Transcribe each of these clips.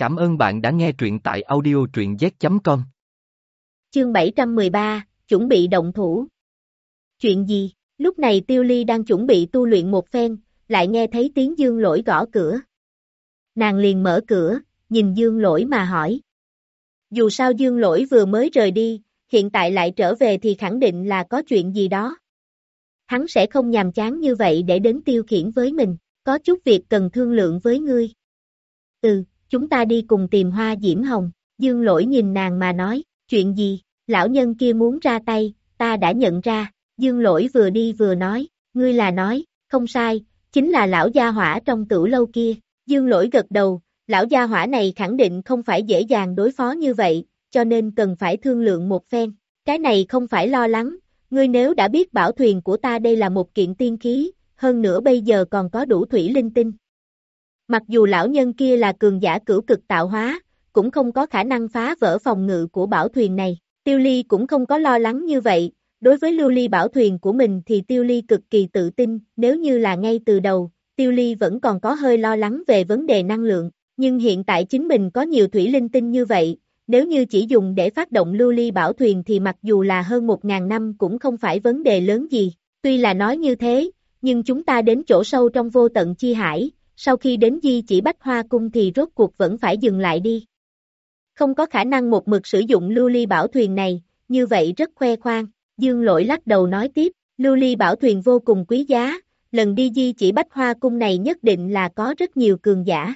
Cảm ơn bạn đã nghe truyện tại audio truyện z.com. Chương 713, chuẩn bị động thủ. Chuyện gì? Lúc này Tiêu Ly đang chuẩn bị tu luyện một phen, lại nghe thấy tiếng Dương Lỗi gõ cửa. Nàng liền mở cửa, nhìn Dương Lỗi mà hỏi. Dù sao Dương Lỗi vừa mới rời đi, hiện tại lại trở về thì khẳng định là có chuyện gì đó. Hắn sẽ không nhàm chán như vậy để đến tiêu khiển với mình, có chút việc cần thương lượng với ngươi. Ừ, chúng ta đi cùng tìm hoa diễm hồng, dương lỗi nhìn nàng mà nói, chuyện gì, lão nhân kia muốn ra tay, ta đã nhận ra, dương lỗi vừa đi vừa nói, ngươi là nói, không sai, chính là lão gia hỏa trong tử lâu kia, dương lỗi gật đầu, lão gia hỏa này khẳng định không phải dễ dàng đối phó như vậy, cho nên cần phải thương lượng một phen, cái này không phải lo lắng, ngươi nếu đã biết bảo thuyền của ta đây là một kiện tiên khí, hơn nữa bây giờ còn có đủ thủy linh tinh, Mặc dù lão nhân kia là cường giả cửu cực tạo hóa, cũng không có khả năng phá vỡ phòng ngự của bảo thuyền này. Tiêu Ly cũng không có lo lắng như vậy, đối với lưu ly bảo thuyền của mình thì Tiêu Ly cực kỳ tự tin, nếu như là ngay từ đầu, Tiêu Ly vẫn còn có hơi lo lắng về vấn đề năng lượng, nhưng hiện tại chính mình có nhiều thủy linh tinh như vậy, nếu như chỉ dùng để phát động lưu ly bảo thuyền thì mặc dù là hơn một ngàn năm cũng không phải vấn đề lớn gì, tuy là nói như thế, nhưng chúng ta đến chỗ sâu trong vô tận chi hải, sau khi đến di chỉ bách hoa cung thì rốt cuộc vẫn phải dừng lại đi. Không có khả năng một mực sử dụng lưu ly bảo thuyền này, như vậy rất khoe khoang, dương lỗi lắc đầu nói tiếp, lưu ly bảo thuyền vô cùng quý giá, lần đi di chỉ bách hoa cung này nhất định là có rất nhiều cường giả.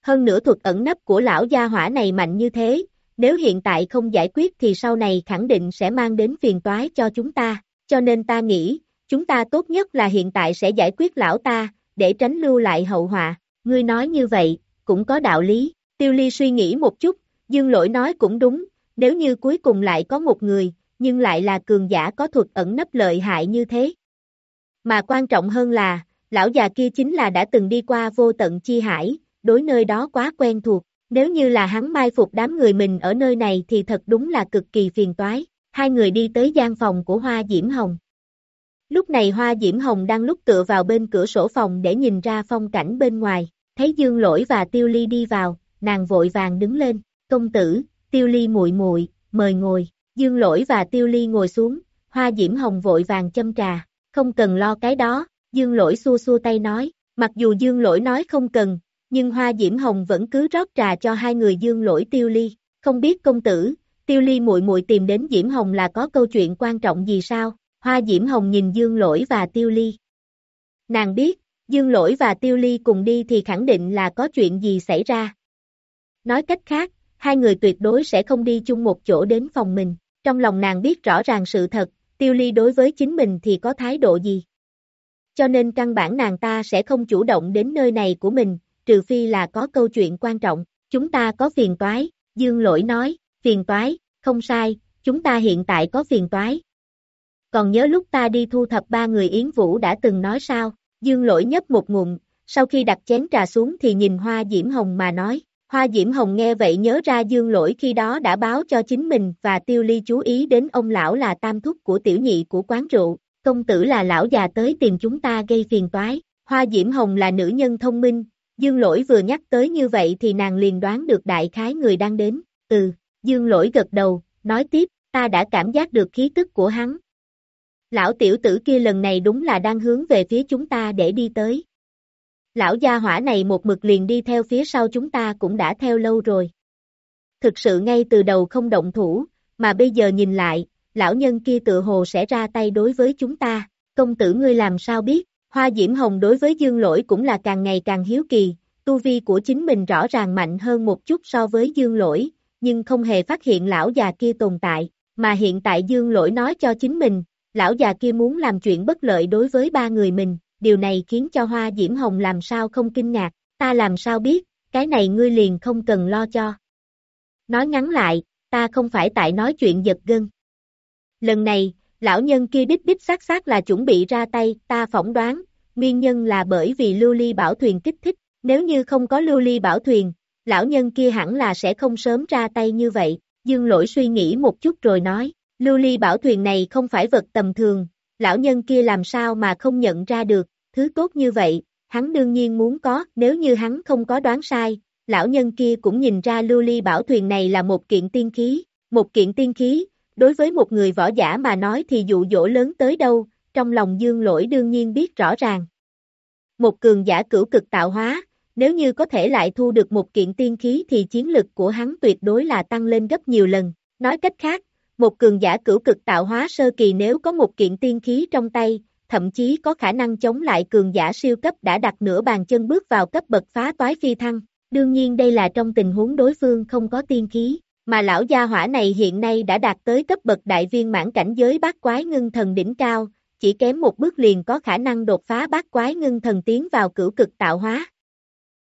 Hơn nữa thuật ẩn nấp của lão gia hỏa này mạnh như thế, nếu hiện tại không giải quyết thì sau này khẳng định sẽ mang đến phiền toái cho chúng ta, cho nên ta nghĩ, chúng ta tốt nhất là hiện tại sẽ giải quyết lão ta, để tránh lưu lại hậu họa, ngươi nói như vậy, cũng có đạo lý, tiêu ly suy nghĩ một chút, dương lỗi nói cũng đúng, nếu như cuối cùng lại có một người, nhưng lại là cường giả có thuật ẩn nấp lợi hại như thế. Mà quan trọng hơn là, lão già kia chính là đã từng đi qua vô tận chi hải, đối nơi đó quá quen thuộc, nếu như là hắn mai phục đám người mình ở nơi này thì thật đúng là cực kỳ phiền toái. Hai người đi tới gian phòng của Hoa Diễm Hồng, Lúc này Hoa Diễm Hồng đang lúc tựa vào bên cửa sổ phòng để nhìn ra phong cảnh bên ngoài, thấy Dương Lỗi và Tiêu Ly đi vào, nàng vội vàng đứng lên, công tử, Tiêu Ly muội muội mời ngồi, Dương Lỗi và Tiêu Ly ngồi xuống, Hoa Diễm Hồng vội vàng châm trà, không cần lo cái đó, Dương Lỗi xua xua tay nói, mặc dù Dương Lỗi nói không cần, nhưng Hoa Diễm Hồng vẫn cứ rót trà cho hai người Dương Lỗi Tiêu Ly, không biết công tử, Tiêu Ly muội muội tìm đến Diễm Hồng là có câu chuyện quan trọng gì sao? Hoa Diễm Hồng nhìn Dương Lỗi và Tiêu Ly. Nàng biết, Dương Lỗi và Tiêu Ly cùng đi thì khẳng định là có chuyện gì xảy ra. Nói cách khác, hai người tuyệt đối sẽ không đi chung một chỗ đến phòng mình. Trong lòng nàng biết rõ ràng sự thật, Tiêu Ly đối với chính mình thì có thái độ gì. Cho nên căn bản nàng ta sẽ không chủ động đến nơi này của mình, trừ phi là có câu chuyện quan trọng. Chúng ta có phiền toái, Dương Lỗi nói, phiền toái, không sai, chúng ta hiện tại có phiền toái, còn nhớ lúc ta đi thu thập ba người Yến Vũ đã từng nói sao, dương lỗi nhấp một ngụm, sau khi đặt chén trà xuống thì nhìn Hoa Diễm Hồng mà nói, Hoa Diễm Hồng nghe vậy nhớ ra dương lỗi khi đó đã báo cho chính mình và tiêu ly chú ý đến ông lão là tam thúc của tiểu nhị của quán rượu, công tử là lão già tới tìm chúng ta gây phiền toái, Hoa Diễm Hồng là nữ nhân thông minh, dương lỗi vừa nhắc tới như vậy thì nàng liền đoán được đại khái người đang đến, ừ, dương lỗi gật đầu, nói tiếp, ta đã cảm giác được khí tức của hắn, Lão tiểu tử kia lần này đúng là đang hướng về phía chúng ta để đi tới. Lão gia hỏa này một mực liền đi theo phía sau chúng ta cũng đã theo lâu rồi. Thực sự ngay từ đầu không động thủ, mà bây giờ nhìn lại, lão nhân kia tự hồ sẽ ra tay đối với chúng ta. Công tử ngươi làm sao biết, hoa diễm hồng đối với dương lỗi cũng là càng ngày càng hiếu kỳ, tu vi của chính mình rõ ràng mạnh hơn một chút so với dương lỗi, nhưng không hề phát hiện lão già kia tồn tại, mà hiện tại dương lỗi nói cho chính mình, lão già kia muốn làm chuyện bất lợi đối với ba người mình, điều này khiến cho Hoa Diễm Hồng làm sao không kinh ngạc, ta làm sao biết, cái này ngươi liền không cần lo cho. Nói ngắn lại, ta không phải tại nói chuyện giật gân. Lần này, lão nhân kia đích đích xác xác là chuẩn bị ra tay, ta phỏng đoán, nguyên nhân là bởi vì lưu ly bảo thuyền kích thích, nếu như không có lưu ly bảo thuyền, lão nhân kia hẳn là sẽ không sớm ra tay như vậy, dương lỗi suy nghĩ một chút rồi nói, Lưu ly bảo thuyền này không phải vật tầm thường, lão nhân kia làm sao mà không nhận ra được, thứ tốt như vậy, hắn đương nhiên muốn có, nếu như hắn không có đoán sai, lão nhân kia cũng nhìn ra lưu ly bảo thuyền này là một kiện tiên khí, một kiện tiên khí, đối với một người võ giả mà nói thì dụ dỗ lớn tới đâu, trong lòng dương lỗi đương nhiên biết rõ ràng. Một cường giả cửu cực tạo hóa, nếu như có thể lại thu được một kiện tiên khí thì chiến lực của hắn tuyệt đối là tăng lên gấp nhiều lần. Nói cách khác, một cường giả cửu cực tạo hóa sơ kỳ nếu có một kiện tiên khí trong tay, thậm chí có khả năng chống lại cường giả siêu cấp đã đặt nửa bàn chân bước vào cấp bậc phá toái phi thăng. Đương nhiên đây là trong tình huống đối phương không có tiên khí, mà lão gia hỏa này hiện nay đã đạt tới cấp bậc đại viên mãn cảnh giới bát quái ngưng thần đỉnh cao, chỉ kém một bước liền có khả năng đột phá bát quái ngưng thần tiến vào cửu cực tạo hóa.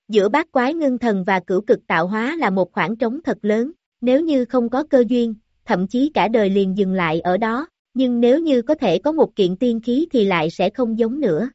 Giữa bát quái ngưng thần và cửu cực tạo hóa là một khoảng trống thật lớn, nếu như không có cơ duyên, thậm chí cả đời liền dừng lại ở đó, nhưng nếu như có thể có một kiện tiên khí thì lại sẽ không giống nữa.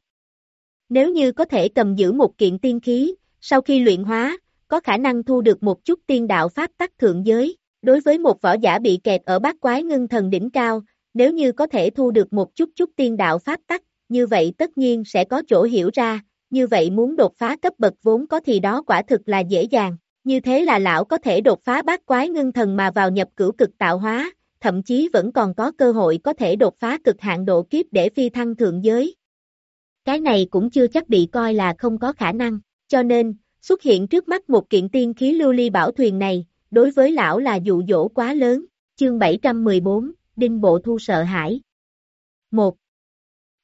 Nếu như có thể cầm giữ một kiện tiên khí, sau khi luyện hóa, có khả năng thu được một chút tiên đạo pháp tắc thượng giới, đối với một võ giả bị kẹt ở bát quái ngưng thần đỉnh cao, nếu như có thể thu được một chút chút tiên đạo pháp tắc, như vậy tất nhiên sẽ có chỗ hiểu ra, như vậy muốn đột phá cấp bậc vốn có thì đó quả thực là dễ dàng, như thế là lão có thể đột phá bát quái ngưng thần mà vào nhập cửu cực tạo hóa, thậm chí vẫn còn có cơ hội có thể đột phá cực hạn độ kiếp để phi thăng thượng giới. Cái này cũng chưa chắc bị coi là không có khả năng, cho nên, xuất hiện trước mắt một kiện tiên khí lưu ly bảo thuyền này, đối với lão là dụ dỗ quá lớn. Chương 714, Đinh Bộ Thu sợ hãi. 1.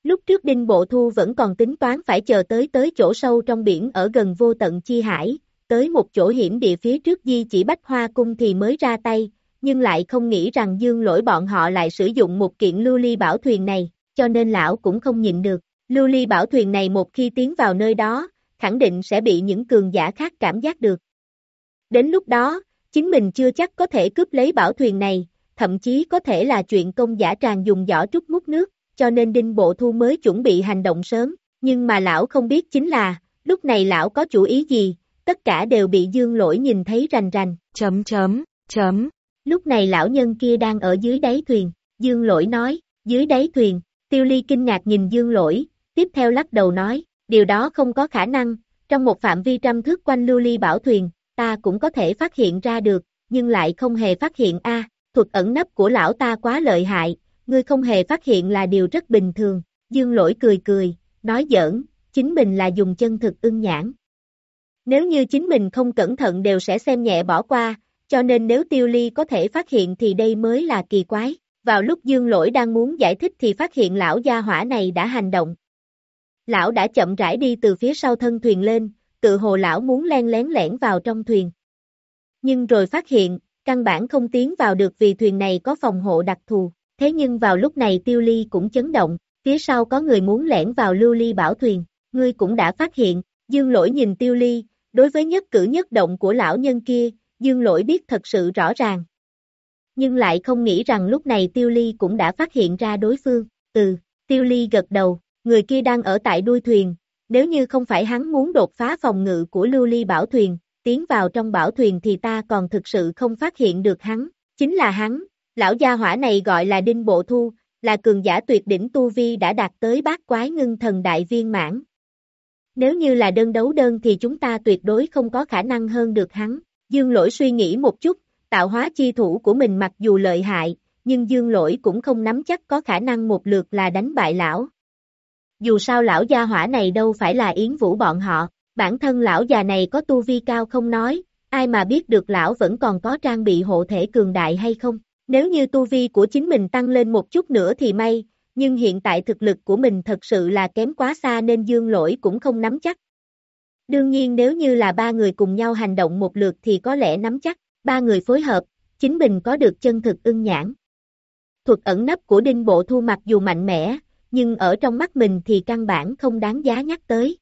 Lúc trước Đinh Bộ Thu vẫn còn tính toán phải chờ tới tới chỗ sâu trong biển ở gần vô tận chi hải, tới một chỗ hiểm địa phía trước di chỉ bách hoa cung thì mới ra tay, nhưng lại không nghĩ rằng dương lỗi bọn họ lại sử dụng một kiện lưu ly bảo thuyền này, cho nên lão cũng không nhịn được. Lưu ly bảo thuyền này một khi tiến vào nơi đó, khẳng định sẽ bị những cường giả khác cảm giác được. Đến lúc đó, chính mình chưa chắc có thể cướp lấy bảo thuyền này, thậm chí có thể là chuyện công giả tràn dùng giỏ trút mút nước, cho nên Đinh Bộ Thu mới chuẩn bị hành động sớm, nhưng mà lão không biết chính là, lúc này lão có chủ ý gì, tất cả đều bị dương lỗi nhìn thấy rành rành, chấm chấm, chấm. Lúc này lão nhân kia đang ở dưới đáy thuyền, dương lỗi nói, dưới đáy thuyền, tiêu ly kinh ngạc nhìn dương lỗi, tiếp theo lắc đầu nói, điều đó không có khả năng, trong một phạm vi trăm thước quanh lưu ly bảo thuyền, ta cũng có thể phát hiện ra được, nhưng lại không hề phát hiện a thuật ẩn nấp của lão ta quá lợi hại, ngươi không hề phát hiện là điều rất bình thường, dương lỗi cười cười, nói giỡn, chính mình là dùng chân thực ưng nhãn. Nếu như chính mình không cẩn thận đều sẽ xem nhẹ bỏ qua, cho nên nếu tiêu ly có thể phát hiện thì đây mới là kỳ quái. Vào lúc dương lỗi đang muốn giải thích thì phát hiện lão gia hỏa này đã hành động. Lão đã chậm rãi đi từ phía sau thân thuyền lên, tự hồ lão muốn len lén lẻn vào trong thuyền. Nhưng rồi phát hiện, căn bản không tiến vào được vì thuyền này có phòng hộ đặc thù. Thế nhưng vào lúc này tiêu ly cũng chấn động, phía sau có người muốn lẻn vào lưu ly bảo thuyền, ngươi cũng đã phát hiện, dương lỗi nhìn tiêu ly, đối với nhất cử nhất động của lão nhân kia, dương lỗi biết thật sự rõ ràng. Nhưng lại không nghĩ rằng lúc này tiêu ly cũng đã phát hiện ra đối phương, ừ, tiêu ly gật đầu, người kia đang ở tại đuôi thuyền, nếu như không phải hắn muốn đột phá phòng ngự của lưu ly bảo thuyền, tiến vào trong bảo thuyền thì ta còn thực sự không phát hiện được hắn, chính là hắn, lão gia hỏa này gọi là Đinh Bộ Thu, là cường giả tuyệt đỉnh Tu Vi đã đạt tới bát quái ngưng thần đại viên mãn. Nếu như là đơn đấu đơn thì chúng ta tuyệt đối không có khả năng hơn được hắn, Dương Lỗi suy nghĩ một chút, tạo hóa chi thủ của mình mặc dù lợi hại, nhưng Dương Lỗi cũng không nắm chắc có khả năng một lượt là đánh bại lão. Dù sao lão gia hỏa này đâu phải là Yến Vũ bọn họ, bản thân lão già này có tu vi cao không nói, ai mà biết được lão vẫn còn có trang bị hộ thể cường đại hay không. Nếu như tu vi của chính mình tăng lên một chút nữa thì may, nhưng hiện tại thực lực của mình thật sự là kém quá xa nên dương lỗi cũng không nắm chắc. Đương nhiên nếu như là ba người cùng nhau hành động một lượt thì có lẽ nắm chắc, ba người phối hợp, chính mình có được chân thực ưng nhãn. Thuật ẩn nấp của Đinh Bộ Thu mặc dù mạnh mẽ, nhưng ở trong mắt mình thì căn bản không đáng giá nhắc tới.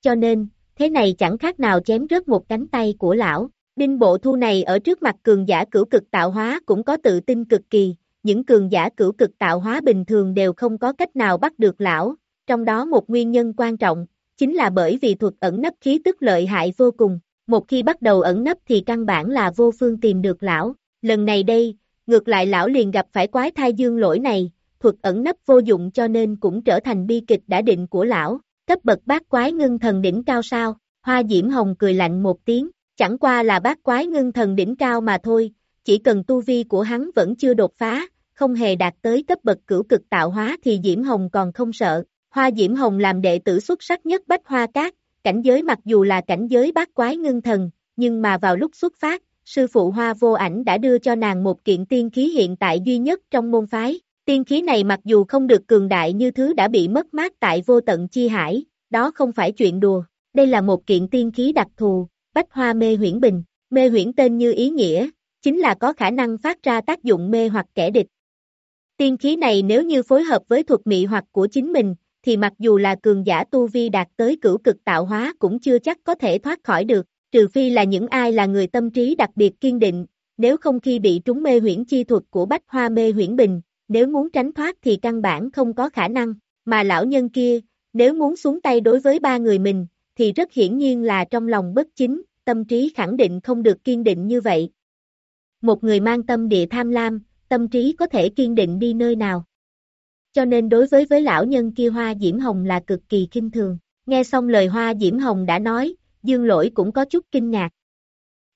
Cho nên, thế này chẳng khác nào chém rớt một cánh tay của lão. Đinh bộ thu này ở trước mặt cường giả cửu cực tạo hóa cũng có tự tin cực kỳ, những cường giả cửu cực tạo hóa bình thường đều không có cách nào bắt được lão, trong đó một nguyên nhân quan trọng, chính là bởi vì thuật ẩn nấp khí tức lợi hại vô cùng, một khi bắt đầu ẩn nấp thì căn bản là vô phương tìm được lão, lần này đây, ngược lại lão liền gặp phải quái thai dương lỗi này, thuật ẩn nấp vô dụng cho nên cũng trở thành bi kịch đã định của lão, cấp bậc bát quái ngưng thần đỉnh cao sao, hoa diễm hồng cười lạnh một tiếng, Chẳng qua là bát quái ngưng thần đỉnh cao mà thôi, chỉ cần tu vi của hắn vẫn chưa đột phá, không hề đạt tới cấp bậc cửu cực tạo hóa thì Diễm Hồng còn không sợ. Hoa Diễm Hồng làm đệ tử xuất sắc nhất Bách Hoa Cát, cảnh giới mặc dù là cảnh giới bát quái ngưng thần, nhưng mà vào lúc xuất phát, sư phụ Hoa Vô Ảnh đã đưa cho nàng một kiện tiên khí hiện tại duy nhất trong môn phái. Tiên khí này mặc dù không được cường đại như thứ đã bị mất mát tại vô tận chi hải, đó không phải chuyện đùa. Đây là một kiện tiên khí đặc thù, Bách Hoa Mê Huyễn Bình. Mê huyễn tên như ý nghĩa, chính là có khả năng phát ra tác dụng mê hoặc kẻ địch. Tiên khí này nếu như phối hợp với thuật mị hoặc của chính mình, thì mặc dù là cường giả tu vi đạt tới cửu cực tạo hóa cũng chưa chắc có thể thoát khỏi được, trừ phi là những ai là người tâm trí đặc biệt kiên định, nếu không khi bị trúng mê huyễn chi thuật của bách hoa mê huyễn bình, nếu muốn tránh thoát thì căn bản không có khả năng, mà lão nhân kia, nếu muốn xuống tay đối với ba người mình, thì rất hiển nhiên là trong lòng bất chính, tâm trí khẳng định không được kiên định như vậy. Một người mang tâm địa tham lam, tâm trí có thể kiên định đi nơi nào. Cho nên đối với với lão nhân kia Hoa Diễm Hồng là cực kỳ kinh thường. Nghe xong lời Hoa Diễm Hồng đã nói, Dương Lỗi cũng có chút kinh ngạc.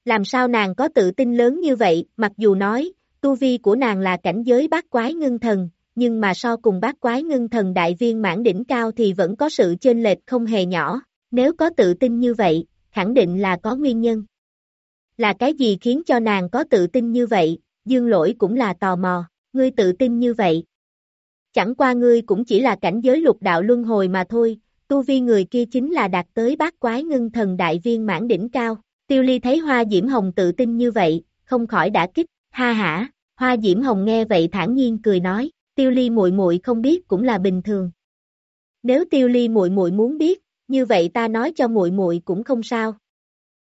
Làm sao nàng có tự tin lớn như vậy, mặc dù nói, tu vi của nàng là cảnh giới bát quái ngưng thần, nhưng mà so cùng bát quái ngưng thần đại viên mãn đỉnh cao thì vẫn có sự chênh lệch không hề nhỏ. Nếu có tự tin như vậy, khẳng định là có nguyên nhân. Là cái gì khiến cho nàng có tự tin như vậy, dương lỗi cũng là tò mò, ngươi tự tin như vậy. Chẳng qua ngươi cũng chỉ là cảnh giới lục đạo luân hồi mà thôi, tu vi người kia chính là đạt tới bát quái ngưng thần đại viên mãn đỉnh cao. Tiêu ly thấy hoa diễm hồng tự tin như vậy, không khỏi đã kích, ha hả, hoa diễm hồng nghe vậy thản nhiên cười nói, tiêu ly muội muội không biết cũng là bình thường. Nếu tiêu ly muội muội muốn biết, như vậy ta nói cho muội muội cũng không sao.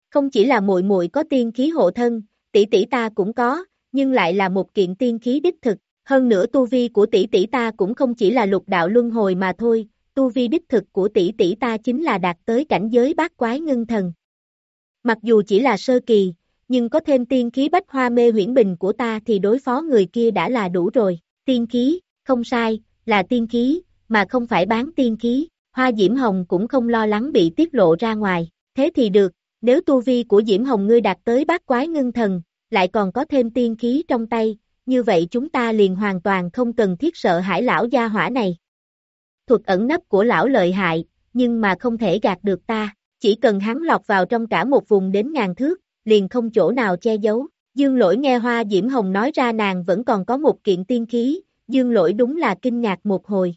Không chỉ là muội muội có tiên khí hộ thân, tỷ tỷ ta cũng có, nhưng lại là một kiện tiên khí đích thực, hơn nữa tu vi của tỷ tỷ ta cũng không chỉ là lục đạo luân hồi mà thôi, tu vi đích thực của tỷ tỷ ta chính là đạt tới cảnh giới bát quái ngưng thần. Mặc dù chỉ là sơ kỳ, nhưng có thêm tiên khí bách hoa mê huyễn bình của ta thì đối phó người kia đã là đủ rồi. Tiên khí, không sai, là tiên khí, mà không phải bán tiên khí. Hoa Diễm Hồng cũng không lo lắng bị tiết lộ ra ngoài. Thế thì được, nếu tu vi của Diễm Hồng ngươi đạt tới bát quái ngưng thần, lại còn có thêm tiên khí trong tay, như vậy chúng ta liền hoàn toàn không cần thiết sợ hãi lão gia hỏa này. Thuật ẩn nấp của lão lợi hại, nhưng mà không thể gạt được ta, chỉ cần hắn lọc vào trong cả một vùng đến ngàn thước, liền không chỗ nào che giấu. Dương lỗi nghe Hoa Diễm Hồng nói ra nàng vẫn còn có một kiện tiên khí, dương lỗi đúng là kinh ngạc một hồi.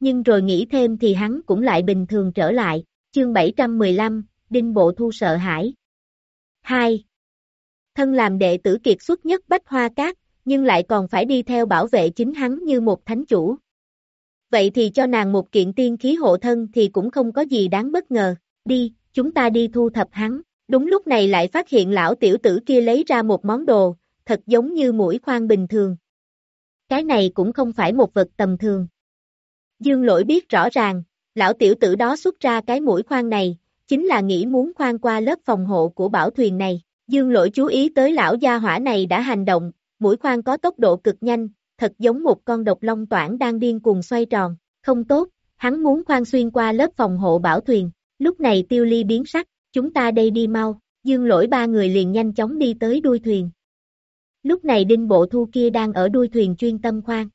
Nhưng rồi nghĩ thêm thì hắn cũng lại bình thường trở lại, chương 715, Đinh Bộ Thu sợ hãi. 2. Thân làm đệ tử kiệt xuất nhất Bách Hoa Cát, nhưng lại còn phải đi theo bảo vệ chính hắn như một thánh chủ. Vậy thì cho nàng một kiện tiên khí hộ thân thì cũng không có gì đáng bất ngờ, đi, chúng ta đi thu thập hắn. Đúng lúc này lại phát hiện lão tiểu tử kia lấy ra một món đồ, thật giống như mũi khoan bình thường. Cái này cũng không phải một vật tầm thường. Dương lỗi biết rõ ràng, lão tiểu tử đó xuất ra cái mũi khoan này, chính là nghĩ muốn khoan qua lớp phòng hộ của bảo thuyền này. Dương lỗi chú ý tới lão gia hỏa này đã hành động, mũi khoan có tốc độ cực nhanh, thật giống một con độc long toản đang điên cuồng xoay tròn, không tốt, hắn muốn khoan xuyên qua lớp phòng hộ bảo thuyền, lúc này tiêu ly biến sắc, chúng ta đây đi mau, dương lỗi ba người liền nhanh chóng đi tới đuôi thuyền. Lúc này đinh bộ thu kia đang ở đuôi thuyền chuyên tâm khoan.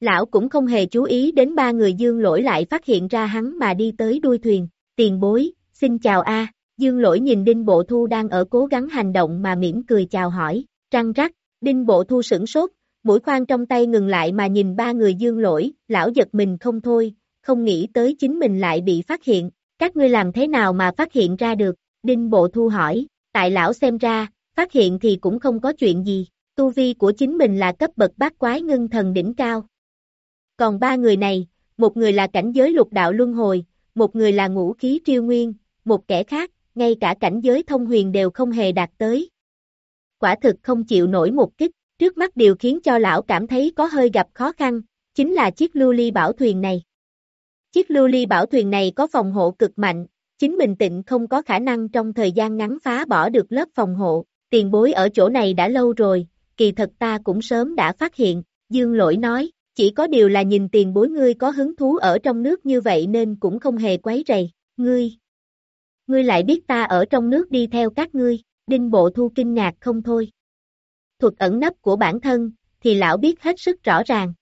Lão cũng không hề chú ý đến ba người dương lỗi lại phát hiện ra hắn mà đi tới đuôi thuyền, tiền bối, xin chào a dương lỗi nhìn đinh bộ thu đang ở cố gắng hành động mà mỉm cười chào hỏi, trăng rắc, đinh bộ thu sửng sốt, mũi khoan trong tay ngừng lại mà nhìn ba người dương lỗi, lão giật mình không thôi, không nghĩ tới chính mình lại bị phát hiện, các ngươi làm thế nào mà phát hiện ra được, đinh bộ thu hỏi, tại lão xem ra, phát hiện thì cũng không có chuyện gì, tu vi của chính mình là cấp bậc bát quái ngưng thần đỉnh cao. Còn ba người này, một người là cảnh giới lục đạo luân hồi, một người là ngũ khí triêu nguyên, một kẻ khác, ngay cả cảnh giới thông huyền đều không hề đạt tới. Quả thực không chịu nổi một kích, trước mắt điều khiến cho lão cảm thấy có hơi gặp khó khăn, chính là chiếc lưu ly bảo thuyền này. Chiếc lưu ly bảo thuyền này có phòng hộ cực mạnh, chính mình tịnh không có khả năng trong thời gian ngắn phá bỏ được lớp phòng hộ, tiền bối ở chỗ này đã lâu rồi, kỳ thật ta cũng sớm đã phát hiện, dương lỗi nói, chỉ có điều là nhìn tiền bối ngươi có hứng thú ở trong nước như vậy nên cũng không hề quấy rầy, ngươi ngươi lại biết ta ở trong nước đi theo các ngươi, đinh bộ thu kinh ngạc không thôi. Thuật ẩn nấp của bản thân, thì lão biết hết sức rõ ràng.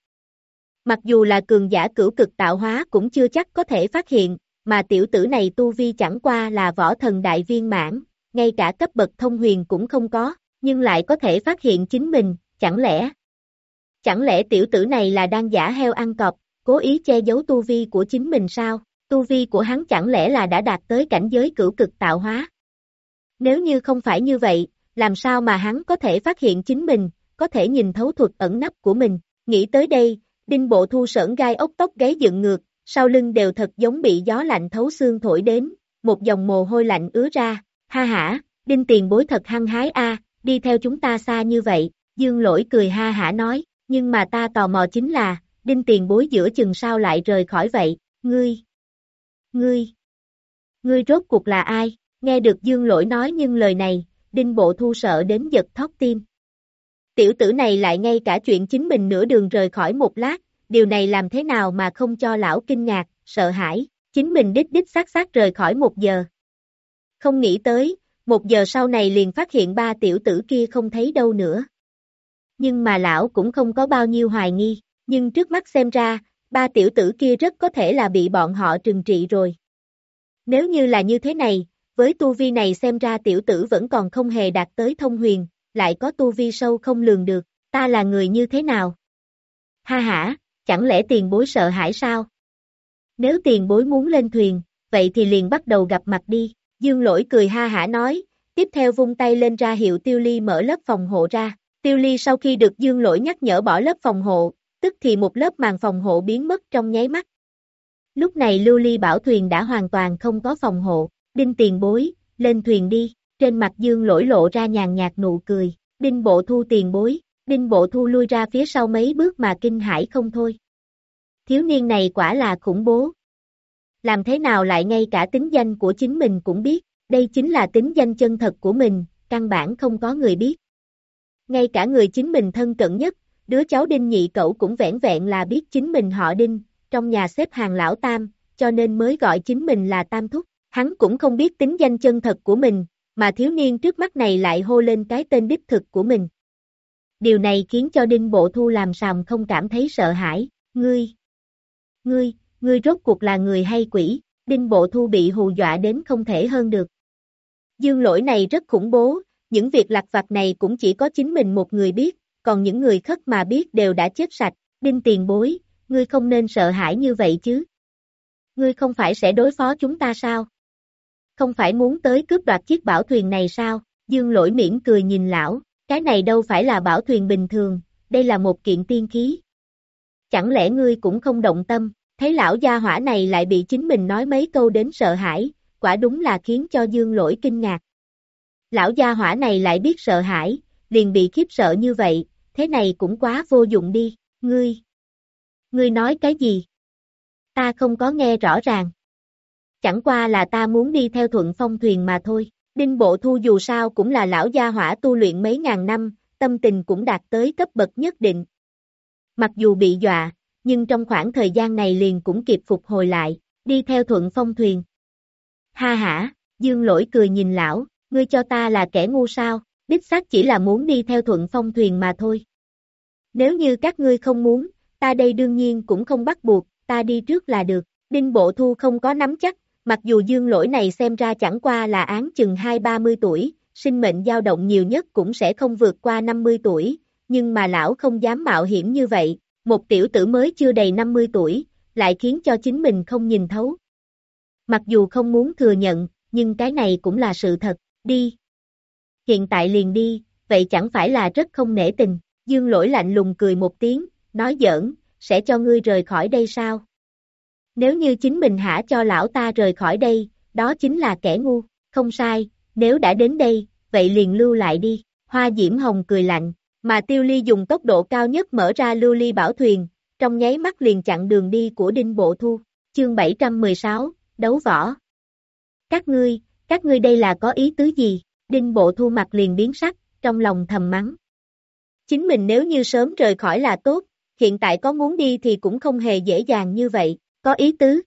Mặc dù là cường giả cửu cực tạo hóa cũng chưa chắc có thể phát hiện, mà tiểu tử này tu vi chẳng qua là võ thần đại viên mãn, ngay cả cấp bậc thông huyền cũng không có, nhưng lại có thể phát hiện chính mình, chẳng lẽ? Chẳng lẽ tiểu tử này là đang giả heo ăn cọp, cố ý che giấu tu vi của chính mình sao? Tu vi của hắn chẳng lẽ là đã đạt tới cảnh giới cửu cực tạo hóa? Nếu như không phải như vậy, làm sao mà hắn có thể phát hiện chính mình, có thể nhìn thấu thuật ẩn nấp của mình? Nghĩ tới đây, đinh bộ thu sởn gai ốc tóc gáy dựng ngược, sau lưng đều thật giống bị gió lạnh thấu xương thổi đến, một dòng mồ hôi lạnh ứa ra, ha hả, đinh tiền bối thật hăng hái a, đi theo chúng ta xa như vậy, dương lỗi cười ha hả nói, nhưng mà ta tò mò chính là, đinh tiền bối giữa chừng sao lại rời khỏi vậy, ngươi, ngươi, ngươi rốt cuộc là ai, nghe được dương lỗi nói nhưng lời này, đinh bộ thu sợ đến giật thót tim. Tiểu tử này lại ngay cả chuyện chính mình nửa đường rời khỏi một lát, điều này làm thế nào mà không cho lão kinh ngạc, sợ hãi, chính mình đích đích xác xác rời khỏi một giờ. Không nghĩ tới, một giờ sau này liền phát hiện ba tiểu tử kia không thấy đâu nữa. Nhưng mà lão cũng không có bao nhiêu hoài nghi, nhưng trước mắt xem ra, ba tiểu tử kia rất có thể là bị bọn họ trừng trị rồi. Nếu như là như thế này, với tu vi này xem ra tiểu tử vẫn còn không hề đạt tới thông huyền, lại có tu vi sâu không lường được, ta là người như thế nào? Ha ha, chẳng lẽ tiền bối sợ hãi sao? Nếu tiền bối muốn lên thuyền, vậy thì liền bắt đầu gặp mặt đi. Dương lỗi cười ha hả nói, tiếp theo vung tay lên ra hiệu tiêu ly mở lớp phòng hộ ra. Tiêu ly sau khi được dương lỗi nhắc nhở bỏ lớp phòng hộ, tức thì một lớp màn phòng hộ biến mất trong nháy mắt. Lúc này lưu ly bảo thuyền đã hoàn toàn không có phòng hộ, đinh tiền bối, lên thuyền đi, trên mặt dương lỗi lộ ra nhàn nhạt nụ cười, đinh bộ thu tiền bối, đinh bộ thu lui ra phía sau mấy bước mà kinh hãi không thôi. Thiếu niên này quả là khủng bố, làm thế nào lại ngay cả tính danh của chính mình cũng biết, đây chính là tính danh chân thật của mình, căn bản không có người biết. Ngay cả người chính mình thân cận nhất, đứa cháu đinh nhị cậu cũng vẻn vẹn là biết chính mình họ đinh, trong nhà xếp hàng lão tam, cho nên mới gọi chính mình là tam thúc, hắn cũng không biết tính danh chân thật của mình, mà thiếu niên trước mắt này lại hô lên cái tên đích thực của mình. Điều này khiến cho đinh bộ thu làm sàm không cảm thấy sợ hãi, ngươi, ngươi, ngươi rốt cuộc là người hay quỷ, đinh bộ thu bị hù dọa đến không thể hơn được. Dương lỗi này rất khủng bố, những việc lạc vặt này cũng chỉ có chính mình một người biết, còn những người khất mà biết đều đã chết sạch, đinh tiền bối, ngươi không nên sợ hãi như vậy chứ. Ngươi không phải sẽ đối phó chúng ta sao? Không phải muốn tới cướp đoạt chiếc bảo thuyền này sao? Dương lỗi miễn cười nhìn lão, cái này đâu phải là bảo thuyền bình thường, đây là một kiện tiên khí. Chẳng lẽ ngươi cũng không động tâm, Thấy lão gia hỏa này lại bị chính mình nói mấy câu đến sợ hãi, quả đúng là khiến cho dương lỗi kinh ngạc. Lão gia hỏa này lại biết sợ hãi, liền bị khiếp sợ như vậy, thế này cũng quá vô dụng đi, ngươi. Ngươi nói cái gì? Ta không có nghe rõ ràng. Chẳng qua là ta muốn đi theo thuận phong thuyền mà thôi. Đinh Bộ Thu dù sao cũng là lão gia hỏa tu luyện mấy ngàn năm, tâm tình cũng đạt tới cấp bậc nhất định. Mặc dù bị dọa, nhưng trong khoảng thời gian này liền cũng kịp phục hồi lại, đi theo thuận phong thuyền. Ha ha, dương lỗi cười nhìn lão, ngươi cho ta là kẻ ngu sao, đích xác chỉ là muốn đi theo thuận phong thuyền mà thôi. Nếu như các ngươi không muốn, ta đây đương nhiên cũng không bắt buộc, ta đi trước là được, đinh bộ thu không có nắm chắc, mặc dù dương lỗi này xem ra chẳng qua là án chừng 2-30 tuổi, sinh mệnh dao động nhiều nhất cũng sẽ không vượt qua 50 tuổi, nhưng mà lão không dám mạo hiểm như vậy, một tiểu tử mới chưa đầy 50 tuổi, lại khiến cho chính mình không nhìn thấu. Mặc dù không muốn thừa nhận, nhưng cái này cũng là sự thật, đi. Hiện tại liền đi, vậy chẳng phải là rất không nể tình, dương lỗi lạnh lùng cười một tiếng, nói giỡn, sẽ cho ngươi rời khỏi đây sao? Nếu như chính mình hả cho lão ta rời khỏi đây, đó chính là kẻ ngu, không sai, nếu đã đến đây, vậy liền lưu lại đi, hoa diễm hồng cười lạnh, mà tiêu ly dùng tốc độ cao nhất mở ra lưu ly bảo thuyền, trong nháy mắt liền chặn đường đi của Đinh Bộ Thu, chương 716, đấu võ. Các ngươi, các ngươi đây là có ý tứ gì? Đinh Bộ Thu mặt liền biến sắc, trong lòng thầm mắng. Chính mình nếu như sớm rời khỏi là tốt, hiện tại có muốn đi thì cũng không hề dễ dàng như vậy, có ý tứ.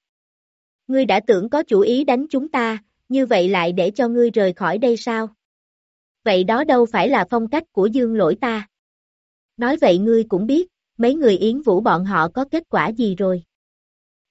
Ngươi đã tưởng có chủ ý đánh chúng ta, như vậy lại để cho ngươi rời khỏi đây sao? Vậy đó đâu phải là phong cách của dương lỗi ta. Nói vậy ngươi cũng biết, mấy người Yến Vũ bọn họ có kết quả gì rồi.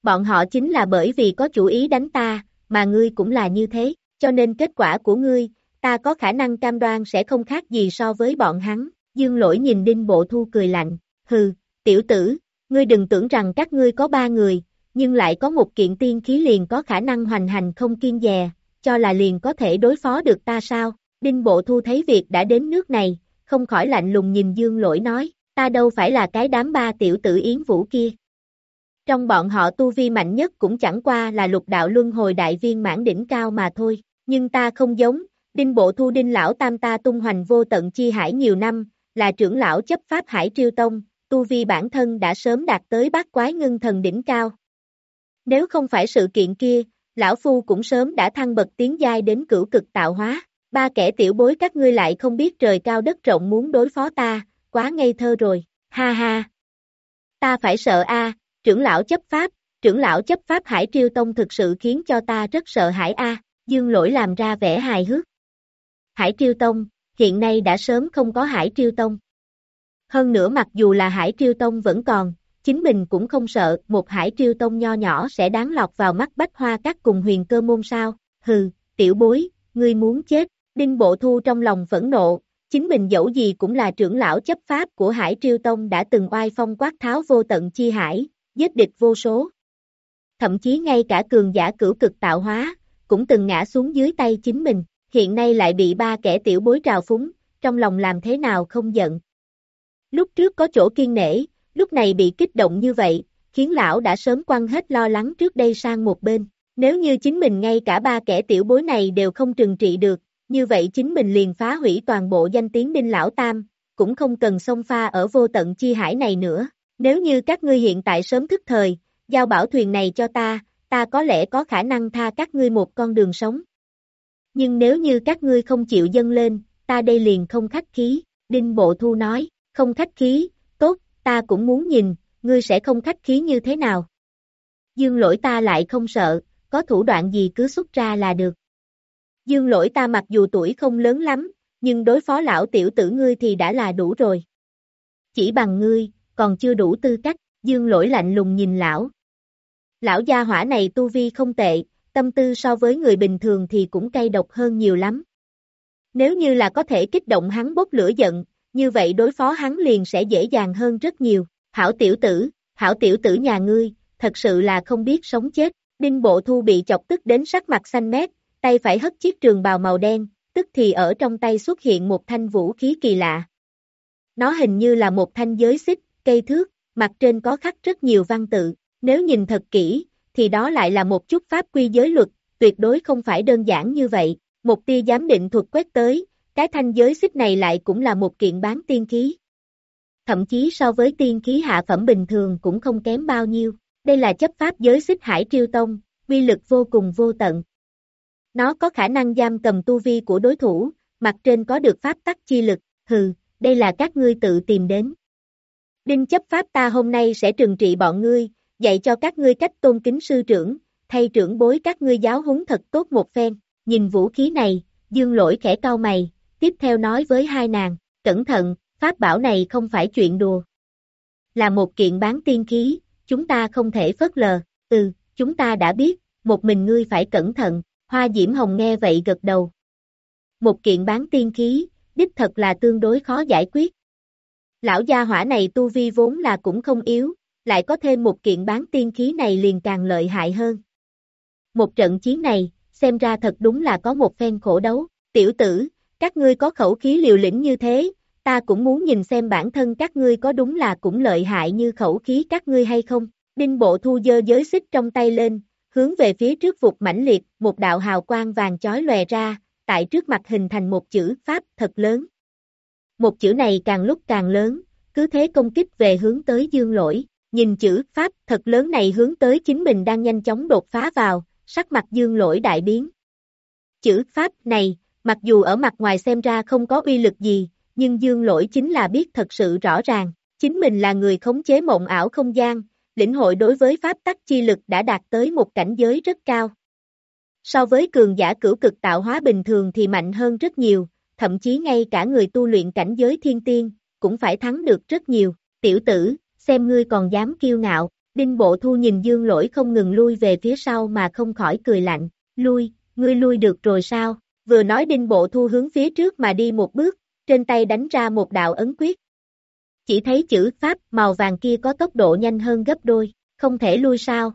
Bọn họ chính là bởi vì có chủ ý đánh ta, mà ngươi cũng là như thế, cho nên kết quả của ngươi, ta có khả năng cam đoan sẽ không khác gì so với bọn hắn. Dương lỗi nhìn Đinh Bộ Thu cười lạnh, hừ, tiểu tử, ngươi đừng tưởng rằng các ngươi có ba người, nhưng lại có một kiện tiên khí liền có khả năng hoành hành không kiên dè, cho là liền có thể đối phó được ta sao? Đinh Bộ Thu thấy việc đã đến nước này, không khỏi lạnh lùng nhìn Dương lỗi nói, ta đâu phải là cái đám ba tiểu tử Yến Vũ kia. Trong bọn họ tu vi mạnh nhất cũng chẳng qua là lục đạo luân hồi đại viên mãn đỉnh cao mà thôi, nhưng ta không giống, Đinh Bộ Thu Đinh Lão Tam ta tung hoành vô tận chi hải nhiều năm, là trưởng lão chấp pháp hải triêu tông, tu vi bản thân đã sớm đạt tới bát quái ngưng thần đỉnh cao. Nếu không phải sự kiện kia, lão phu cũng sớm đã thăng bậc tiến giai đến cửu cực tạo hóa. Ba kẻ tiểu bối các ngươi lại không biết trời cao đất rộng muốn đối phó ta, quá ngây thơ rồi, ha ha. Ta phải sợ a, trưởng lão chấp pháp, trưởng lão chấp pháp Hải Triêu Tông thực sự khiến cho ta rất sợ hãi a, dương lỗi làm ra vẻ hài hước. Hải Triêu Tông, hiện nay đã sớm không có Hải Triêu Tông. Hơn nữa mặc dù là Hải Triêu Tông vẫn còn, chính mình cũng không sợ một Hải Triêu Tông nho nhỏ sẽ đáng lọt vào mắt bách hoa các cùng huyền cơ môn sao, hừ, tiểu bối, ngươi muốn chết, đinh bộ thu trong lòng phẫn nộ, chính mình dẫu gì cũng là trưởng lão chấp pháp của Hải Triêu Tông đã từng oai phong quát tháo vô tận chi hải, giết địch vô số. Thậm chí ngay cả cường giả cửu cực tạo hóa, cũng từng ngã xuống dưới tay chính mình, hiện nay lại bị ba kẻ tiểu bối trào phúng, trong lòng làm thế nào không giận. Lúc trước có chỗ kiên nể, lúc này bị kích động như vậy, khiến lão đã sớm quăng hết lo lắng trước đây sang một bên. Nếu như chính mình ngay cả ba kẻ tiểu bối này đều không trừng trị được, như vậy chính mình liền phá hủy toàn bộ danh tiếng Đinh Lão Tam, cũng không cần xông pha ở vô tận chi hải này nữa. Nếu như các ngươi hiện tại sớm thức thời, giao bảo thuyền này cho ta, ta có lẽ có khả năng tha các ngươi một con đường sống. Nhưng nếu như các ngươi không chịu dâng lên, ta đây liền không khách khí, Đinh Bộ Thu nói, không khách khí, tốt, ta cũng muốn nhìn, ngươi sẽ không khách khí như thế nào. Dương lỗi ta lại không sợ, có thủ đoạn gì cứ xuất ra là được. Dương lỗi ta mặc dù tuổi không lớn lắm, nhưng đối phó lão tiểu tử ngươi thì đã là đủ rồi. Chỉ bằng ngươi, còn chưa đủ tư cách, dương lỗi lạnh lùng nhìn lão. Lão gia hỏa này tu vi không tệ, tâm tư so với người bình thường thì cũng cay độc hơn nhiều lắm. Nếu như là có thể kích động hắn bốc lửa giận, như vậy đối phó hắn liền sẽ dễ dàng hơn rất nhiều. Hảo tiểu tử, hảo tiểu tử nhà ngươi, thật sự là không biết sống chết. Đinh Bộ Thu bị chọc tức đến sắc mặt xanh mét, tay phải hất chiếc trường bào màu đen, tức thì ở trong tay xuất hiện một thanh vũ khí kỳ lạ. Nó hình như là một thanh giới xích, cây thước, mặt trên có khắc rất nhiều văn tự, nếu nhìn thật kỹ, thì đó lại là một chút pháp quy giới luật, tuyệt đối không phải đơn giản như vậy. Một tia giám định thuật quét tới, cái thanh giới xích này lại cũng là một kiện bán tiên khí. Thậm chí so với tiên khí hạ phẩm bình thường cũng không kém bao nhiêu. Đây là chấp pháp giới xích hải triêu tông, quy lực vô cùng vô tận. Nó có khả năng giam cầm tu vi của đối thủ, mặt trên có được pháp tắc chi lực, hừ, đây là các ngươi tự tìm đến. Đinh chấp pháp ta hôm nay sẽ trừng trị bọn ngươi, dạy cho các ngươi cách tôn kính sư trưởng, thay trưởng bối các ngươi giáo huấn thật tốt một phen. Nhìn vũ khí này, dương lỗi khẽ cau mày, tiếp theo nói với hai nàng, cẩn thận, pháp bảo này không phải chuyện đùa. Là một kiện bán tiên khí, chúng ta không thể phớt lờ, ừ, chúng ta đã biết, một mình ngươi phải cẩn thận, hoa diễm hồng nghe vậy gật đầu. Một kiện bán tiên khí, đích thật là tương đối khó giải quyết. Lão gia hỏa này tu vi vốn là cũng không yếu, lại có thêm một kiện bán tiên khí này liền càng lợi hại hơn. Một trận chiến này, xem ra thật đúng là có một phen khổ đấu, tiểu tử, các ngươi có khẩu khí liều lĩnh như thế, ta cũng muốn nhìn xem bản thân các ngươi có đúng là cũng lợi hại như khẩu khí các ngươi hay không. Đinh bộ thu dơ giới xích trong tay lên, hướng về phía trước vụt mãnh liệt, một đạo hào quang vàng chói lòe ra, tại trước mặt hình thành một chữ Pháp thật lớn. Một chữ này càng lúc càng lớn, cứ thế công kích về hướng tới dương lỗi, nhìn chữ Pháp thật lớn này hướng tới chính mình đang nhanh chóng đột phá vào, sắc mặt dương lỗi đại biến. Chữ Pháp này, mặc dù ở mặt ngoài xem ra không có uy lực gì, nhưng dương lỗi chính là biết thật sự rõ ràng, chính mình là người khống chế mộng ảo không gian, lĩnh hội đối với pháp tắc chi lực đã đạt tới một cảnh giới rất cao. So với cường giả cửu cực tạo hóa bình thường thì mạnh hơn rất nhiều, thậm chí ngay cả người tu luyện cảnh giới thiên tiên, cũng phải thắng được rất nhiều. Tiểu tử, xem ngươi còn dám kiêu ngạo, đinh bộ thu nhìn dương lỗi không ngừng lui về phía sau mà không khỏi cười lạnh, lui, ngươi lui được rồi sao, vừa nói đinh bộ thu hướng phía trước mà đi một bước, trên tay đánh ra một đạo ấn quyết. Chỉ thấy chữ Pháp màu vàng kia có tốc độ nhanh hơn gấp đôi, không thể lui sao.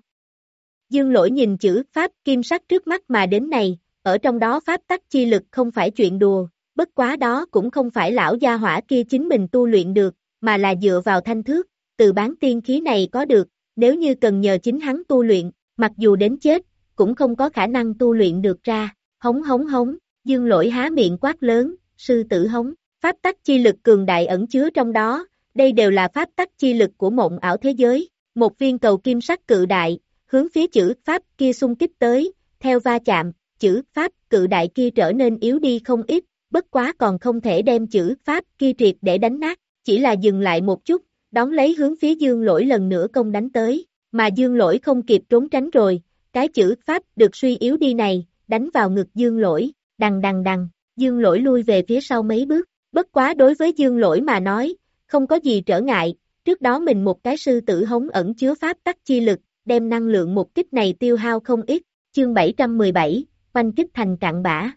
Dương lỗi nhìn chữ Pháp kim sắc trước mắt mà đến này, ở trong đó Pháp tắc chi lực không phải chuyện đùa, bất quá đó cũng không phải lão gia hỏa kia chính mình tu luyện được, mà là dựa vào thanh thước, từ bán tiên khí này có được, nếu như cần nhờ chính hắn tu luyện, mặc dù đến chết, cũng không có khả năng tu luyện được ra, hống hống hống, dương lỗi há miệng quát lớn, sư tử hống, pháp tắc chi lực cường đại ẩn chứa trong đó, đây đều là pháp tắc chi lực của mộng ảo thế giới, một viên cầu kim sắc cự đại, hướng phía chữ pháp kia xung kích tới, theo va chạm, chữ pháp cự đại kia trở nên yếu đi không ít, bất quá còn không thể đem chữ pháp kia triệt để đánh nát, chỉ là dừng lại một chút, đón lấy hướng phía dương lỗi lần nữa công đánh tới, mà dương lỗi không kịp trốn tránh rồi, cái chữ pháp được suy yếu đi này, đánh vào ngực dương lỗi, đằng đằng đằng, dương lỗi lui về phía sau mấy bước, bất quá đối với dương lỗi mà nói, không có gì trở ngại, trước đó mình một cái sư tử hống ẩn chứa pháp tắc chi lực, đem năng lượng một kích này tiêu hao không ít, chương 717, quanh kích thành cạn bã.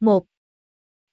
1.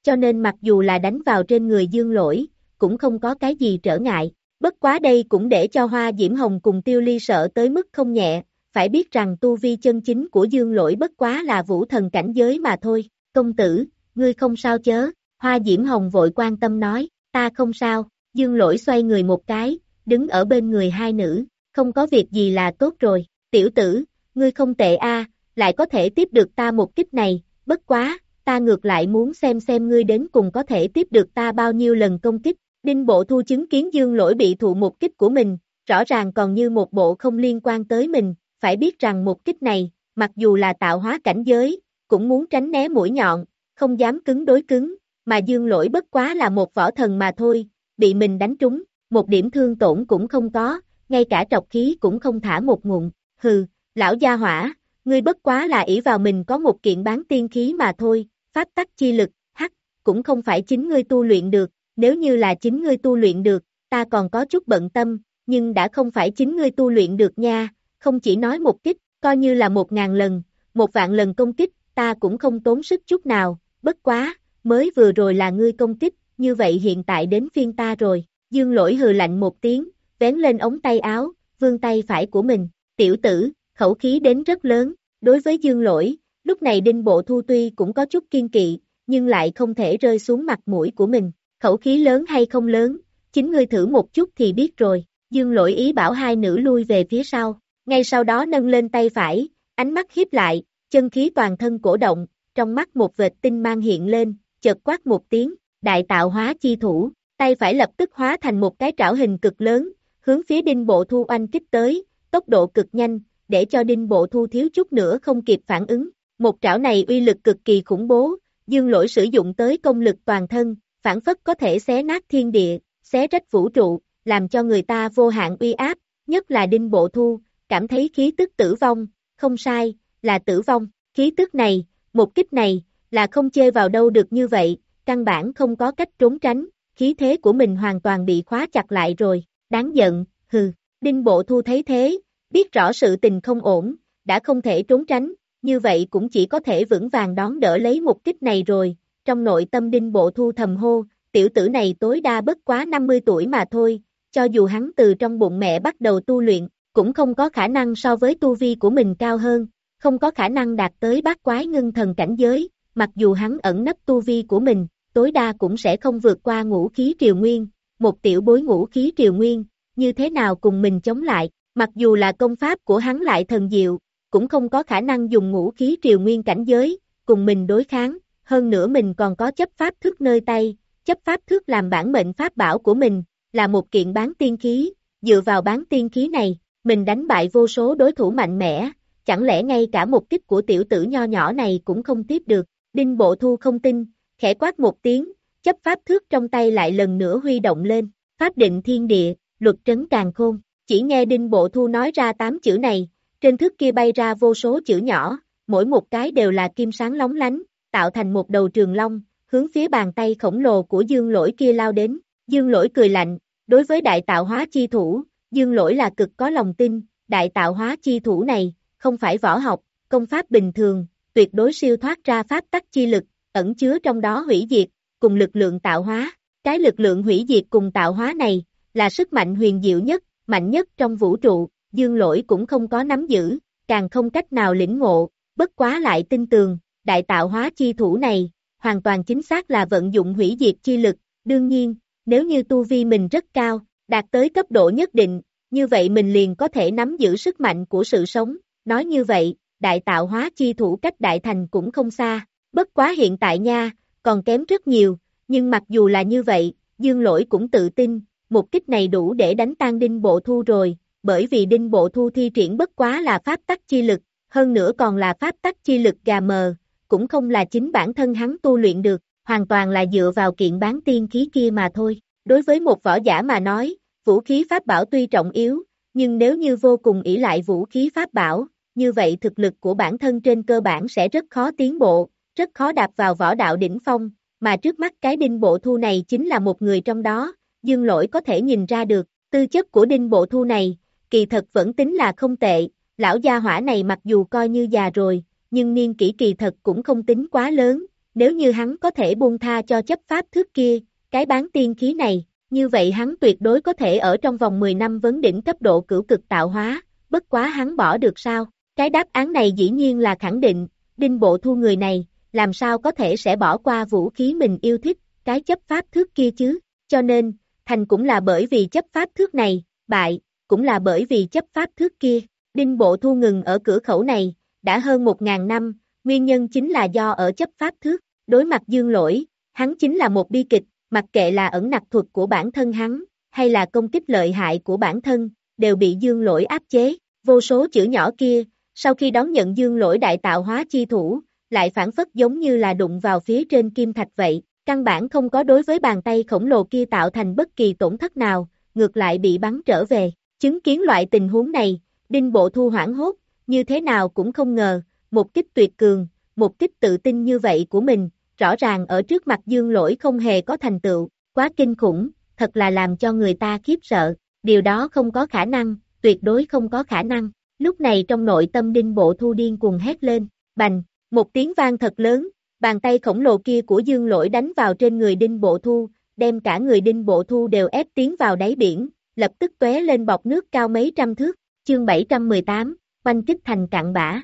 Cho nên mặc dù là đánh vào trên người dương lỗi, cũng không có cái gì trở ngại, bất quá đây cũng để cho hoa diễm hồng cùng tiêu ly sợ tới mức không nhẹ, phải biết rằng tu vi chân chính của dương lỗi bất quá là vũ thần cảnh giới mà thôi, công tử, ngươi không sao chớ, hoa diễm hồng vội quan tâm nói, ta không sao, dương lỗi xoay người một cái, đứng ở bên người hai nữ, không có việc gì là tốt rồi, tiểu tử, ngươi không tệ a, lại có thể tiếp được ta một kích này, bất quá, ta ngược lại muốn xem xem ngươi đến cùng có thể tiếp được ta bao nhiêu lần công kích, đinh bộ thu chứng kiến dương lỗi bị thụ một kích của mình, rõ ràng còn như một bộ không liên quan tới mình, phải biết rằng một kích này, mặc dù là tạo hóa cảnh giới, cũng muốn tránh né mũi nhọn, không dám cứng đối cứng, mà dương lỗi bất quá là một võ thần mà thôi, bị mình đánh trúng, một điểm thương tổn cũng không có, ngay cả trọc khí cũng không thả một ngụm, hừ, lão gia hỏa, ngươi bất quá là ỷ vào mình có một kiện bán tiên khí mà thôi, pháp tắc chi lực, hắc, cũng không phải chính ngươi tu luyện được, nếu như là chính ngươi tu luyện được, ta còn có chút bận tâm, nhưng đã không phải chính ngươi tu luyện được nha, không chỉ nói một kích, coi như là một ngàn lần, một vạn lần công kích, ta cũng không tốn sức chút nào, bất quá, mới vừa rồi là ngươi công kích, như vậy hiện tại đến phiên ta rồi, dương lỗi hừ lạnh một tiếng, vén lên ống tay áo, vương tay phải của mình, tiểu tử, khẩu khí đến rất lớn, đối với dương lỗi, lúc này đinh bộ thu tuy cũng có chút kiên kỵ, nhưng lại không thể rơi xuống mặt mũi của mình, khẩu khí lớn hay không lớn, chính ngươi thử một chút thì biết rồi, dương lỗi ý bảo hai nữ lui về phía sau, ngay sau đó nâng lên tay phải, ánh mắt hiếp lại, chân khí toàn thân cổ động, trong mắt một vệt tinh mang hiện lên, chợt quát một tiếng, đại tạo hóa chi thủ, tay phải lập tức hóa thành một cái trảo hình cực lớn, hướng phía đinh bộ thu oanh kích tới, tốc độ cực nhanh, để cho đinh bộ thu thiếu chút nữa không kịp phản ứng. Một trảo này uy lực cực kỳ khủng bố, dương lỗi sử dụng tới công lực toàn thân, phản phất có thể xé nát thiên địa, xé rách vũ trụ, làm cho người ta vô hạn uy áp, nhất là đinh bộ thu, cảm thấy khí tức tử vong, không sai, là tử vong, khí tức này, một kích này, là không chê vào đâu được như vậy, căn bản không có cách trốn tránh, khí thế của mình hoàn toàn bị khóa chặt lại rồi, đáng giận, hừ, đinh bộ thu thấy thế, biết rõ sự tình không ổn, đã không thể trốn tránh, như vậy cũng chỉ có thể vững vàng đón đỡ lấy một kích này rồi, trong nội tâm đinh bộ thu thầm hô, tiểu tử này tối đa bất quá 50 tuổi mà thôi, cho dù hắn từ trong bụng mẹ bắt đầu tu luyện, cũng không có khả năng so với tu vi của mình cao hơn, không có khả năng đạt tới bát quái ngưng thần cảnh giới, mặc dù hắn ẩn nấp tu vi của mình, tối đa cũng sẽ không vượt qua ngũ khí triều nguyên, một tiểu bối ngũ khí triều nguyên, như thế nào cùng mình chống lại, mặc dù là công pháp của hắn lại thần diệu, cũng không có khả năng dùng ngũ khí triều nguyên cảnh giới, cùng mình đối kháng, hơn nữa mình còn có chấp pháp thức nơi tay, chấp pháp thức làm bản mệnh pháp bảo của mình, là một kiện bán tiên khí, dựa vào bán tiên khí này, mình đánh bại vô số đối thủ mạnh mẽ, chẳng lẽ ngay cả một kích của tiểu tử nho nhỏ này cũng không tiếp được, đinh bộ thu không tin, khẽ quát một tiếng, chấp pháp thước trong tay lại lần nữa huy động lên, pháp định thiên địa, luật trấn càng khôn, chỉ nghe đinh bộ thu nói ra tám chữ này, trên thước kia bay ra vô số chữ nhỏ, mỗi một cái đều là kim sáng lóng lánh, tạo thành một đầu trường long, hướng phía bàn tay khổng lồ của dương lỗi kia lao đến. Dương lỗi cười lạnh, đối với đại tạo hóa chi thủ, dương lỗi là cực có lòng tin, đại tạo hóa chi thủ này, không phải võ học, công pháp bình thường, tuyệt đối siêu thoát ra pháp tắc chi lực, ẩn chứa trong đó hủy diệt, cùng lực lượng tạo hóa. Cái lực lượng hủy diệt cùng tạo hóa này, là sức mạnh huyền diệu nhất, mạnh nhất trong vũ trụ, dương lỗi cũng không có nắm giữ, càng không cách nào lĩnh ngộ, bất quá lại tin tường, đại tạo hóa chi thủ này, hoàn toàn chính xác là vận dụng hủy diệt chi lực, đương nhiên, nếu như tu vi mình rất cao, đạt tới cấp độ nhất định, như vậy mình liền có thể nắm giữ sức mạnh của sự sống, nói như vậy, đại tạo hóa chi thủ cách đại thành cũng không xa, bất quá hiện tại nha, còn kém rất nhiều, nhưng mặc dù là như vậy, Dương Lỗi cũng tự tin, mục kích này đủ để đánh tan Đinh Bộ Thu rồi, bởi vì Đinh Bộ Thu thi triển bất quá là pháp tắc chi lực, hơn nữa còn là pháp tắc chi lực gà mờ, cũng không là chính bản thân hắn tu luyện được, hoàn toàn là dựa vào kiện bán tiên khí kia mà thôi. Đối với một võ giả mà nói, vũ khí pháp bảo tuy trọng yếu, nhưng nếu như vô cùng ỷ lại vũ khí pháp bảo, như vậy thực lực của bản thân trên cơ bản sẽ rất khó tiến bộ, rất khó đạp vào võ đạo đỉnh phong, mà trước mắt cái đinh bộ thu này chính là một người trong đó, dương lỗi có thể nhìn ra được, tư chất của đinh bộ thu này, kỳ thật vẫn tính là không tệ, lão gia hỏa này mặc dù coi như già rồi, nhưng niên kỷ kỳ thật cũng không tính quá lớn, nếu như hắn có thể buông tha cho chấp pháp thước kia, cái bán tiên khí này, như vậy hắn tuyệt đối có thể ở trong vòng 10 năm vấn đỉnh cấp độ cửu cực tạo hóa, bất quá hắn bỏ được sao? Cái đáp án này dĩ nhiên là khẳng định, đinh bộ thu người này, làm sao có thể sẽ bỏ qua vũ khí mình yêu thích, cái chấp pháp thước kia chứ, cho nên, thành cũng là bởi vì chấp pháp thước này, bại, cũng là bởi vì chấp pháp thước kia, đinh bộ thu ngừng ở cửa khẩu này, đã hơn một ngàn năm, nguyên nhân chính là do ở chấp pháp thước, đối mặt dương lỗi, hắn chính là một bi kịch, mặc kệ là ẩn nặc thuật của bản thân hắn, hay là công kích lợi hại của bản thân, đều bị dương lỗi áp chế, vô số chữ nhỏ kia, sau khi đón nhận dương lỗi đại tạo hóa chi thủ, lại phản phất giống như là đụng vào phía trên kim thạch vậy, căn bản không có đối với bàn tay khổng lồ kia tạo thành bất kỳ tổn thất nào, ngược lại bị bắn trở về. Chứng kiến loại tình huống này, Đinh Bộ Thu hoảng hốt, như thế nào cũng không ngờ, một kích tuyệt cường, một kích tự tin như vậy của mình, rõ ràng ở trước mặt dương lỗi không hề có thành tựu, quá kinh khủng, thật là làm cho người ta khiếp sợ, điều đó không có khả năng, tuyệt đối không có khả năng. Lúc này trong nội tâm đinh bộ thu điên cuồng hét lên, bành, một tiếng vang thật lớn, bàn tay khổng lồ kia của dương lỗi đánh vào trên người đinh bộ thu, đem cả người đinh bộ thu đều ép tiến vào đáy biển, lập tức tóe lên bọc nước cao mấy trăm thước, chương 718, quanh kích thành cạn bã.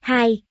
2.